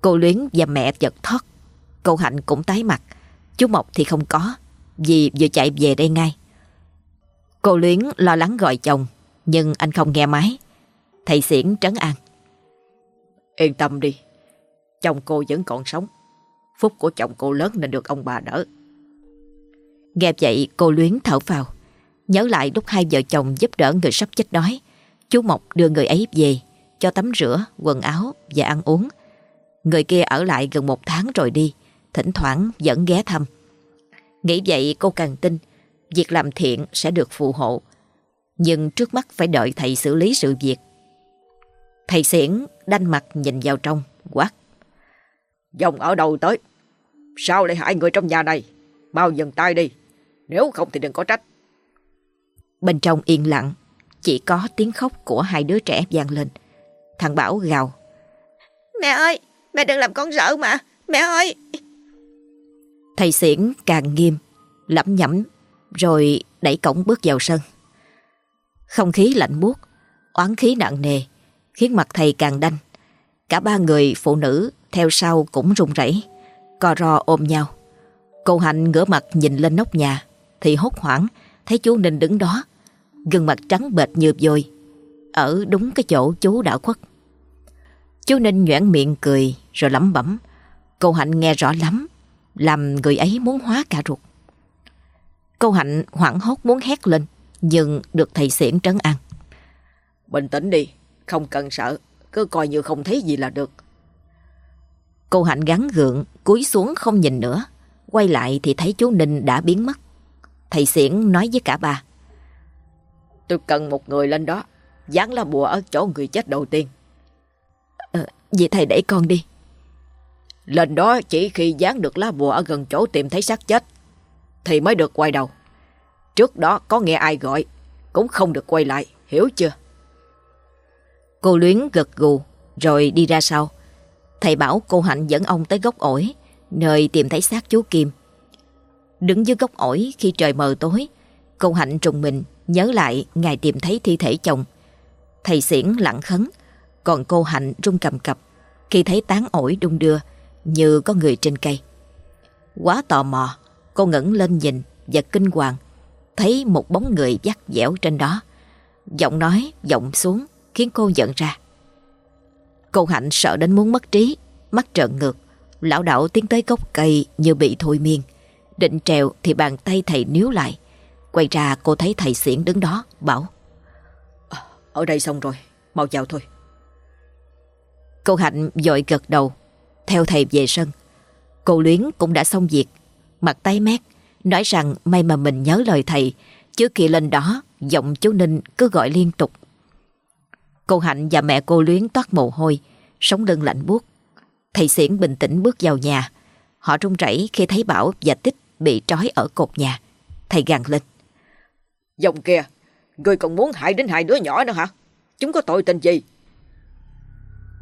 A: Cô Luyến và mẹ giật thoát. Cô Hạnh cũng tái mặt. Chú Mộc thì không có Vì vừa chạy về đây ngay Cô Luyến lo lắng gọi chồng Nhưng anh không nghe máy Thầy xiển trấn an.
B: Yên tâm đi, chồng cô vẫn còn sống. Phúc của chồng cô lớn nên được ông bà đỡ.
A: Nghe vậy cô luyến thở phào. Nhớ lại lúc hai vợ chồng giúp đỡ người sắp chết đói. Chú Mộc đưa người ấy về, cho tắm rửa, quần áo và ăn uống. Người kia ở lại gần một tháng rồi đi, thỉnh thoảng vẫn ghé thăm. Nghĩ vậy cô càng tin, việc làm thiện sẽ được phù hộ. Nhưng trước mắt phải đợi thầy xử lý sự việc. Thầy xiển đanh mặt nhìn vào trong, quát.
B: Dòng ở đâu tới? Sao lại hại người trong nhà này? Mau dừng tay đi, nếu không thì đừng có trách.
A: Bên trong yên lặng, chỉ có tiếng khóc của hai đứa trẻ vang lên. Thằng Bảo gào.
C: Mẹ ơi, mẹ đừng làm con sợ mà, mẹ ơi.
A: Thầy xiển càng nghiêm, lẩm nhẩm, rồi đẩy cổng bước vào sân. Không khí lạnh buốt, oán khí nặng nề, khiến mặt thầy càng đanh. Cả ba người phụ nữ theo sau cũng run rẩy, co ro ôm nhau. Cô Hạnh ngửa mặt nhìn lên nóc nhà, thì hốt hoảng thấy chú Ninh đứng đó, gương mặt trắng bệch như vôi, ở đúng cái chỗ chú đã khuất. Chú Ninh nhoẻn miệng cười rồi lẩm bẩm. Cô Hạnh nghe rõ lắm, làm người ấy muốn hóa cả ruột. Cô Hạnh hoảng hốt muốn hét lên, nhưng được thầy xiển trấn an.
B: Bình tĩnh đi, không cần sợ, cứ coi như không thấy gì là được.
A: Cô Hạnh gắn gượng, cúi xuống không nhìn nữa. Quay lại thì thấy chú Ninh đã biến mất. Thầy xiển nói với cả ba.
B: Tôi cần một người lên đó, dán lá bùa ở chỗ người chết đầu tiên.
A: À, vậy thầy đẩy con đi.
B: Lên đó chỉ khi dán được lá bùa ở gần chỗ tìm thấy xác chết, thì mới được quay đầu. Trước đó có nghe ai gọi, cũng không được quay lại, hiểu chưa?
A: Cô Luyến gật gù, rồi đi ra sau. Thầy bảo cô Hạnh dẫn ông tới gốc ổi, nơi tìm thấy xác chú Kim. Đứng dưới gốc ổi khi trời mờ tối, cô Hạnh trùng mình nhớ lại ngày tìm thấy thi thể chồng. Thầy xiển lặng khấn, còn cô Hạnh run cầm cập khi thấy tán ổi đung đưa như có người trên cây. Quá tò mò, cô ngẩng lên nhìn và kinh hoàng, thấy một bóng người dắt dẻo trên đó. Giọng nói giọng xuống khiến cô giận ra. Cô Hạnh sợ đến muốn mất trí, mắt trợn ngược, lão đảo tiến tới gốc cây như bị thôi miên. Định trèo thì bàn tay thầy níu lại. Quay ra cô thấy thầy xiển đứng đó, bảo
B: à, Ở đây xong rồi, mau vào thôi.
A: Cô Hạnh dội gật đầu, theo thầy về sân. Cô Luyến cũng đã xong việc, mặt tay mét, nói rằng may mà mình nhớ lời thầy, chứ khi lên đó, giọng chú Ninh cứ gọi liên tục. Cô Hạnh và mẹ cô Luyến toát mồ hôi, sống lưng lạnh buốt. Thầy Xiển bình tĩnh bước vào nhà. Họ run rẩy khi thấy Bảo và Tích bị trói ở cột nhà. Thầy gằn lên.
B: Dòng kìa, ngươi còn muốn hại đến hai đứa nhỏ nữa hả? Chúng có tội tình gì?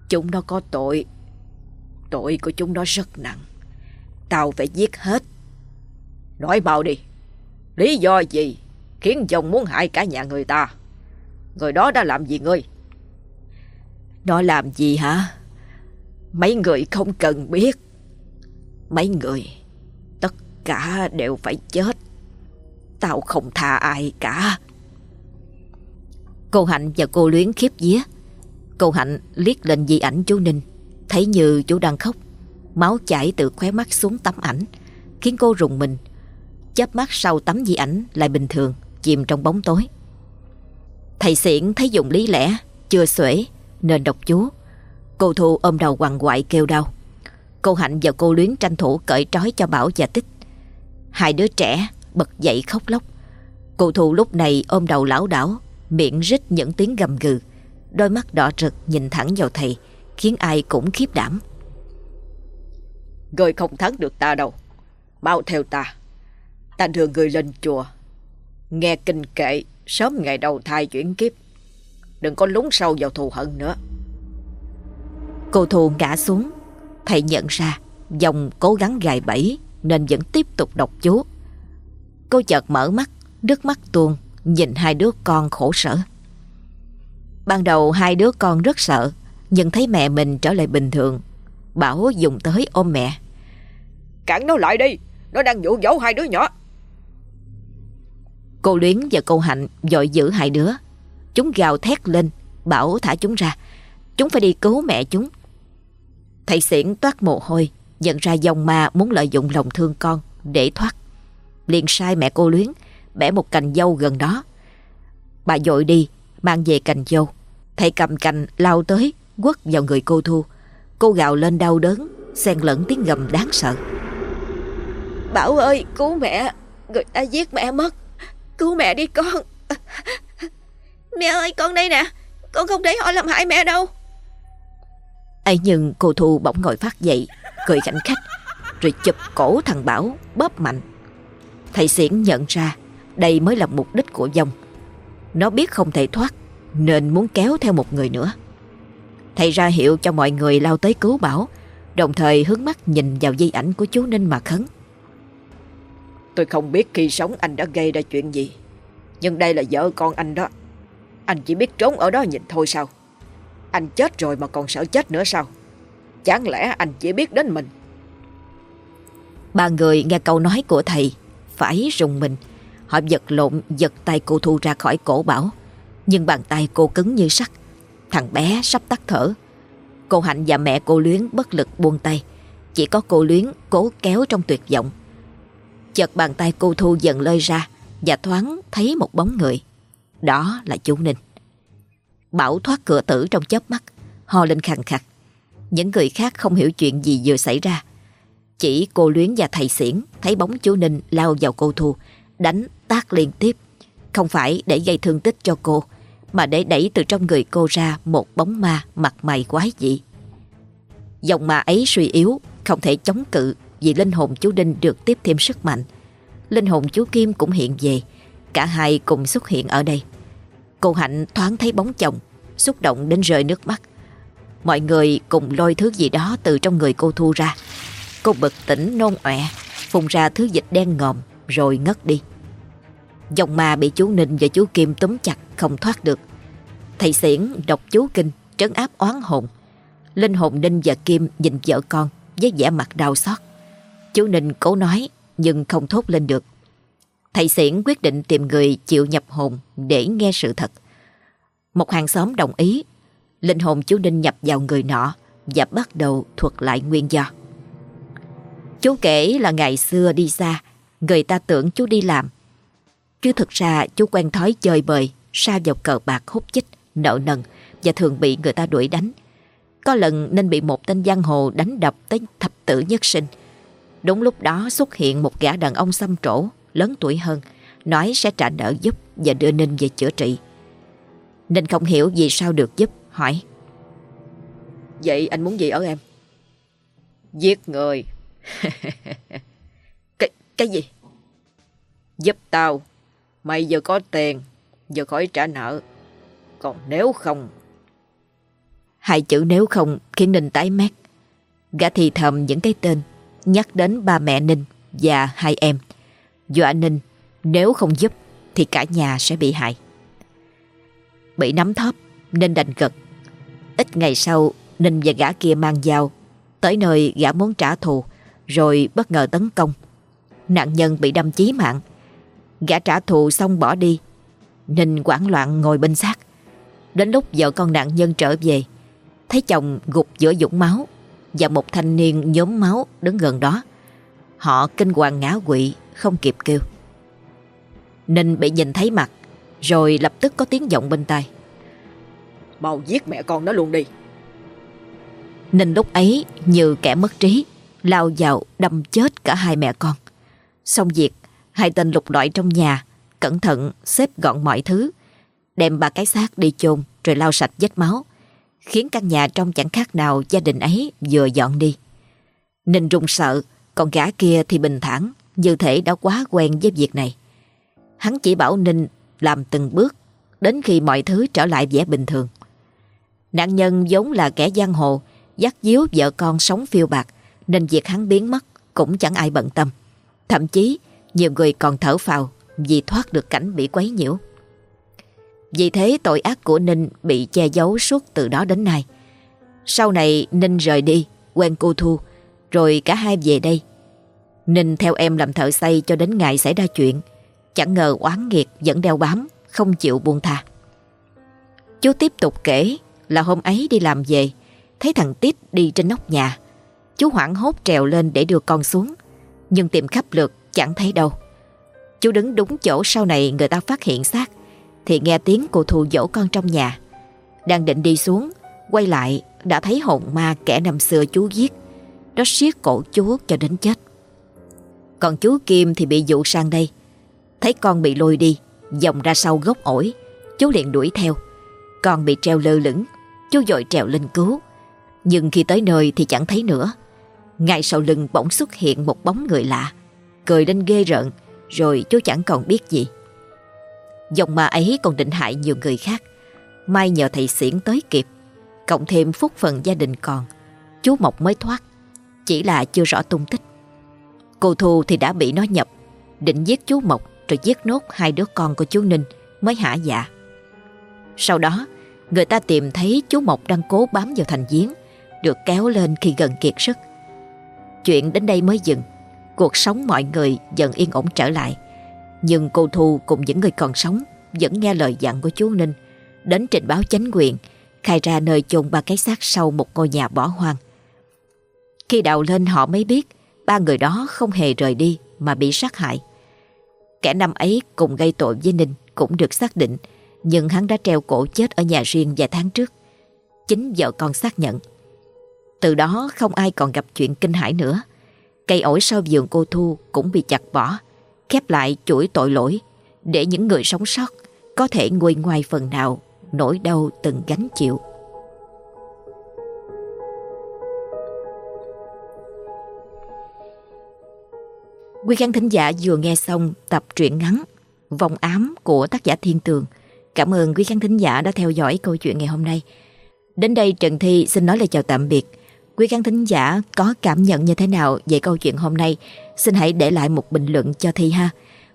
A: Chúng nó có tội. Tội của chúng nó rất nặng. Tao phải giết hết.
B: Nói bao đi. Lý do gì khiến dòng muốn hại cả nhà người ta? Người đó đã làm gì ngươi?
A: Nó làm gì hả? Mấy người không cần biết. Mấy người, tất cả đều phải chết. Tao không tha ai cả. Cô Hạnh và cô Luyến khiếp vía. Cô Hạnh liếc lên di ảnh chú Ninh, thấy như chú đang khóc. Máu chảy từ khóe mắt xuống tấm ảnh, khiến cô rùng mình. Chớp mắt sau tấm di ảnh lại bình thường, chìm trong bóng tối. Thầy xiển thấy dùng lý lẽ, chưa xuể, nên độc chú. Cô Thu ôm đầu quằn quại kêu đau. Cô Hạnh và cô Luyến tranh thủ cởi trói cho Bảo và Tích. Hai đứa trẻ bật dậy khóc lóc. Cô Thu lúc này ôm đầu lão đảo, miệng rít những tiếng gầm gừ. Đôi mắt đỏ rực nhìn thẳng vào thầy, khiến ai cũng khiếp đảm.
B: Người không thắng được ta đâu. Bao theo ta. Ta đưa người lên chùa. Nghe kinh kệ sớm ngày đầu thai chuyển kiếp. Đừng có lún sâu vào thù hận nữa.
A: Cô thù ngã xuống. Thầy nhận ra dòng cố gắng gài bẫy nên vẫn tiếp tục đọc chú. Cô chợt mở mắt, nước mắt tuôn, nhìn hai đứa con khổ sở. Ban đầu hai đứa con rất sợ, nhưng thấy mẹ mình trở lại bình thường. Bảo dùng tới ôm mẹ.
B: Cản nó lại đi, nó đang dụ dỗ hai đứa nhỏ.
A: Cô Luyến và cô Hạnh dội giữ hai đứa. Chúng gào thét lên, Bảo thả chúng ra. Chúng phải đi cứu mẹ chúng. Thầy xiển toát mồ hôi Nhận ra dòng ma muốn lợi dụng lòng thương con Để thoát. Liền sai mẹ cô luyến Bẻ một cành dâu gần đó. Bà dội đi Mang về cành dâu. Thầy cầm cành lao tới Quất vào người cô Thu. Cô gào lên đau đớn xen lẫn tiếng gầm đáng sợ.
C: Bảo ơi cứu mẹ. Người ta giết mẹ mất. Cứu mẹ đi con. Mẹ ơi, con đây nè. Con không để họ làm hại mẹ đâu.
A: Ấy nhưng cô Thu bỗng ngồi phát dậy, Cười khảnh khách, Rồi chụp cổ thằng Bảo, bóp mạnh. Thầy Xiển nhận ra Đây mới là mục đích của dòng. Nó biết không thể thoát, Nên muốn kéo theo một người nữa. Thầy ra hiệu cho mọi người lao tới cứu Bảo, Đồng thời hướng mắt nhìn vào di ảnh của chú Ninh mà khấn.
B: Tôi không biết khi sống anh đã gây ra chuyện gì. Nhưng đây là vợ con anh đó. Anh chỉ biết trốn ở đó nhìn thôi sao? Anh chết rồi mà còn sợ chết nữa sao? Chẳng lẽ anh chỉ biết đến mình?
A: Ba người nghe câu nói của thầy, Phải rùng mình. Họ giật lộn, giật tay cô Thu ra khỏi cổ Bảo. Nhưng bàn tay cô cứng như sắt. Thằng bé sắp tắt thở. Cô Hạnh và mẹ cô Luyến bất lực buông tay. Chỉ có cô Luyến cố kéo trong tuyệt vọng. Chợt bàn tay cô Thu dần lơi ra Và thoáng thấy một bóng người. Đó là chú Ninh. Bảo thoát cửa tử trong chớp mắt, Ho lên khàn khặt Những người khác không hiểu chuyện gì vừa xảy ra. Chỉ cô Luyến và thầy Xiển Thấy bóng chú Ninh lao vào cô Thu, Đánh tác liên tiếp. Không phải để gây thương tích cho cô, Mà để đẩy từ trong người cô ra Một bóng ma mặt mày quái dị. Dòng ma ấy suy yếu, Không thể chống cự vì linh hồn chú Đinh được tiếp thêm sức mạnh. Linh hồn chú Kim cũng hiện về, Cả hai cùng xuất hiện ở đây. Cô Hạnh thoáng thấy bóng chồng, Xúc động đến rơi nước mắt. Mọi người cùng lôi thứ gì đó Từ trong người cô Thu ra. Cô bực tỉnh, nôn ọe, Phun ra thứ dịch đen ngòm, Rồi ngất đi. Dòng ma bị chú Ninh và chú Kim túm chặt, Không thoát được. Thầy Xiển đọc chú kinh, Trấn áp oán hồn. Linh hồn Ninh và Kim nhìn vợ con, Với vẻ mặt đau xót. Chú Ninh cố nói nhưng không thốt lên được Thầy Xiển quyết định tìm người chịu nhập hồn để nghe sự thật. Một hàng xóm đồng ý, linh hồn chú Ninh nhập vào người nọ và bắt đầu thuật lại nguyên do. Chú kể là ngày xưa đi xa, người ta tưởng chú đi làm. Chứ thực ra chú quen thói chơi bời, sa vào cờ bạc hút chích, nợ nần và thường bị người ta đuổi đánh. Có lần nên bị một tên giang hồ đánh đập tới thập tử nhất sinh. Đúng lúc đó xuất hiện một gã đàn ông xăm trổ lớn tuổi hơn, nói sẽ trả nợ giúp và đưa Ninh về chữa trị. Ninh không hiểu vì sao được giúp, hỏi.
B: Vậy anh muốn gì ở em? Giết người.
C: cái, cái gì?
B: Giúp tao. Mày vừa có tiền, vừa khỏi trả nợ. Còn nếu không...
A: Hai chữ nếu không khiến Ninh tái mét. Gã thì thầm những cái tên, nhắc đến ba mẹ Ninh và hai em. Dọa Ninh nếu không giúp thì cả nhà sẽ bị hại. Bị nắm thóp nên đành gật. Ít ngày sau, Ninh và gã kia mang dao tới nơi gã muốn trả thù, rồi bất ngờ tấn công. Nạn nhân bị đâm chí mạng. Gã trả thù xong bỏ đi. Ninh quảng loạn ngồi bên xác. Đến lúc vợ con nạn nhân trở về, thấy chồng gục giữa dũng máu và một thanh niên nhóm máu đứng gần đó. Họ kinh hoàng ngã quỵ không kịp kêu. Ninh bị nhìn thấy mặt Rồi lập tức có tiếng giọng bên tai
B: Mau giết mẹ con nó luôn đi
A: Ninh lúc ấy như kẻ mất trí Lao vào đâm chết cả hai mẹ con Xong việc Hai tên lục lọi trong nhà Cẩn thận xếp gọn mọi thứ Đem ba cái xác đi chôn Rồi lau sạch vết máu Khiến căn nhà trong chẳng khác nào gia đình ấy vừa dọn đi Ninh run sợ Còn gã kia thì bình thản Như thể đã quá quen với việc này Hắn chỉ bảo Ninh làm từng bước đến khi mọi thứ trở lại vẻ bình thường. Nạn nhân vốn là kẻ giang hồ, dắt díu vợ con sống phiêu bạc, nên việc hắn biến mất cũng chẳng ai bận tâm. Thậm chí, nhiều người còn thở phào vì thoát được cảnh bị quấy nhiễu. Vì thế tội ác của Ninh bị che giấu suốt từ đó đến nay. Sau này Ninh rời đi, quen cô Thu, rồi cả hai về đây. Ninh theo em làm thợ xây cho đến ngày xảy ra chuyện. Chẳng ngờ oán nghiệt vẫn đeo bám Không chịu buông tha Chú tiếp tục kể là hôm ấy đi làm về, thấy thằng Tít đi trên nóc nhà. Chú hoảng hốt trèo lên để đưa con xuống, nhưng tìm khắp lượt chẳng thấy đâu. Chú đứng đúng chỗ sau này người ta phát hiện xác, thì nghe tiếng cô thù dỗ con trong nhà. Đang định đi xuống, quay lại đã thấy hồn ma kẻ năm xưa chú giết. Nó siết cổ chú cho đến chết. Còn chú Kim thì bị dụ sang đây. Thấy con bị lôi đi, dòng ra sau gốc ổi, chú liền đuổi theo. Con bị treo lơ lửng, chú dội trèo lên cứu. Nhưng khi tới nơi thì chẳng thấy nữa. Ngay sau lưng bỗng xuất hiện một bóng người lạ, cười lên ghê rợn, rồi chú chẳng còn biết gì. Dòng ma ấy còn định hại nhiều người khác. May nhờ thầy xiển tới kịp, cộng thêm phúc phần gia đình còn, chú Mộc mới thoát, chỉ là chưa rõ tung tích. Cô Thu thì đã bị nó nhập, định giết chú Mộc rồi giết nốt hai đứa con của chú Ninh mới hả dạ. Sau đó, người ta tìm thấy chú Mộc đang cố bám vào thành giếng, được kéo lên khi gần kiệt sức. Chuyện đến đây mới dừng, cuộc sống mọi người dần yên ổn trở lại. Nhưng cô Thu cùng những người còn sống vẫn nghe lời dặn của chú Ninh, đến trình báo chánh quyền, khai ra nơi chôn ba cái xác sau một ngôi nhà bỏ hoang. Khi đào lên họ mới biết ba người đó không hề rời đi mà bị sát hại. Kẻ năm ấy cùng gây tội với Ninh cũng được xác định, nhưng hắn đã treo cổ chết ở nhà riêng vài tháng trước. Chính vợ con xác nhận. Từ đó không ai còn gặp chuyện kinh hãi nữa. Cây ổi sau vườn cô Thu cũng bị chặt bỏ, khép lại chuỗi tội lỗi, để những người sống sót có thể nguôi ngoài phần nào nỗi đau từng gánh chịu. Quý khán thính giả vừa nghe xong tập truyện ngắn Vòng ám của tác giả Thiên Tường. Cảm ơn quý khán thính giả đã theo dõi câu chuyện ngày hôm nay. Đến đây Trần Thi xin nói lời chào tạm biệt. Quý khán thính giả có cảm nhận như thế nào về câu chuyện hôm nay? Xin hãy để lại một bình luận cho Thi ha.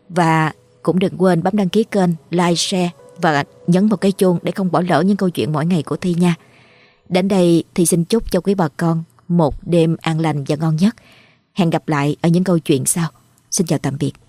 A: Và cũng đừng quên bấm đăng ký kênh, like, share và nhấn vào cái chuông để không bỏ lỡ những câu chuyện mỗi ngày của Thi nha. Đến đây thì xin chúc cho quý bà con một đêm an lành và ngon nhất. Hẹn gặp lại ở những câu chuyện sau. Xin chào tạm biệt.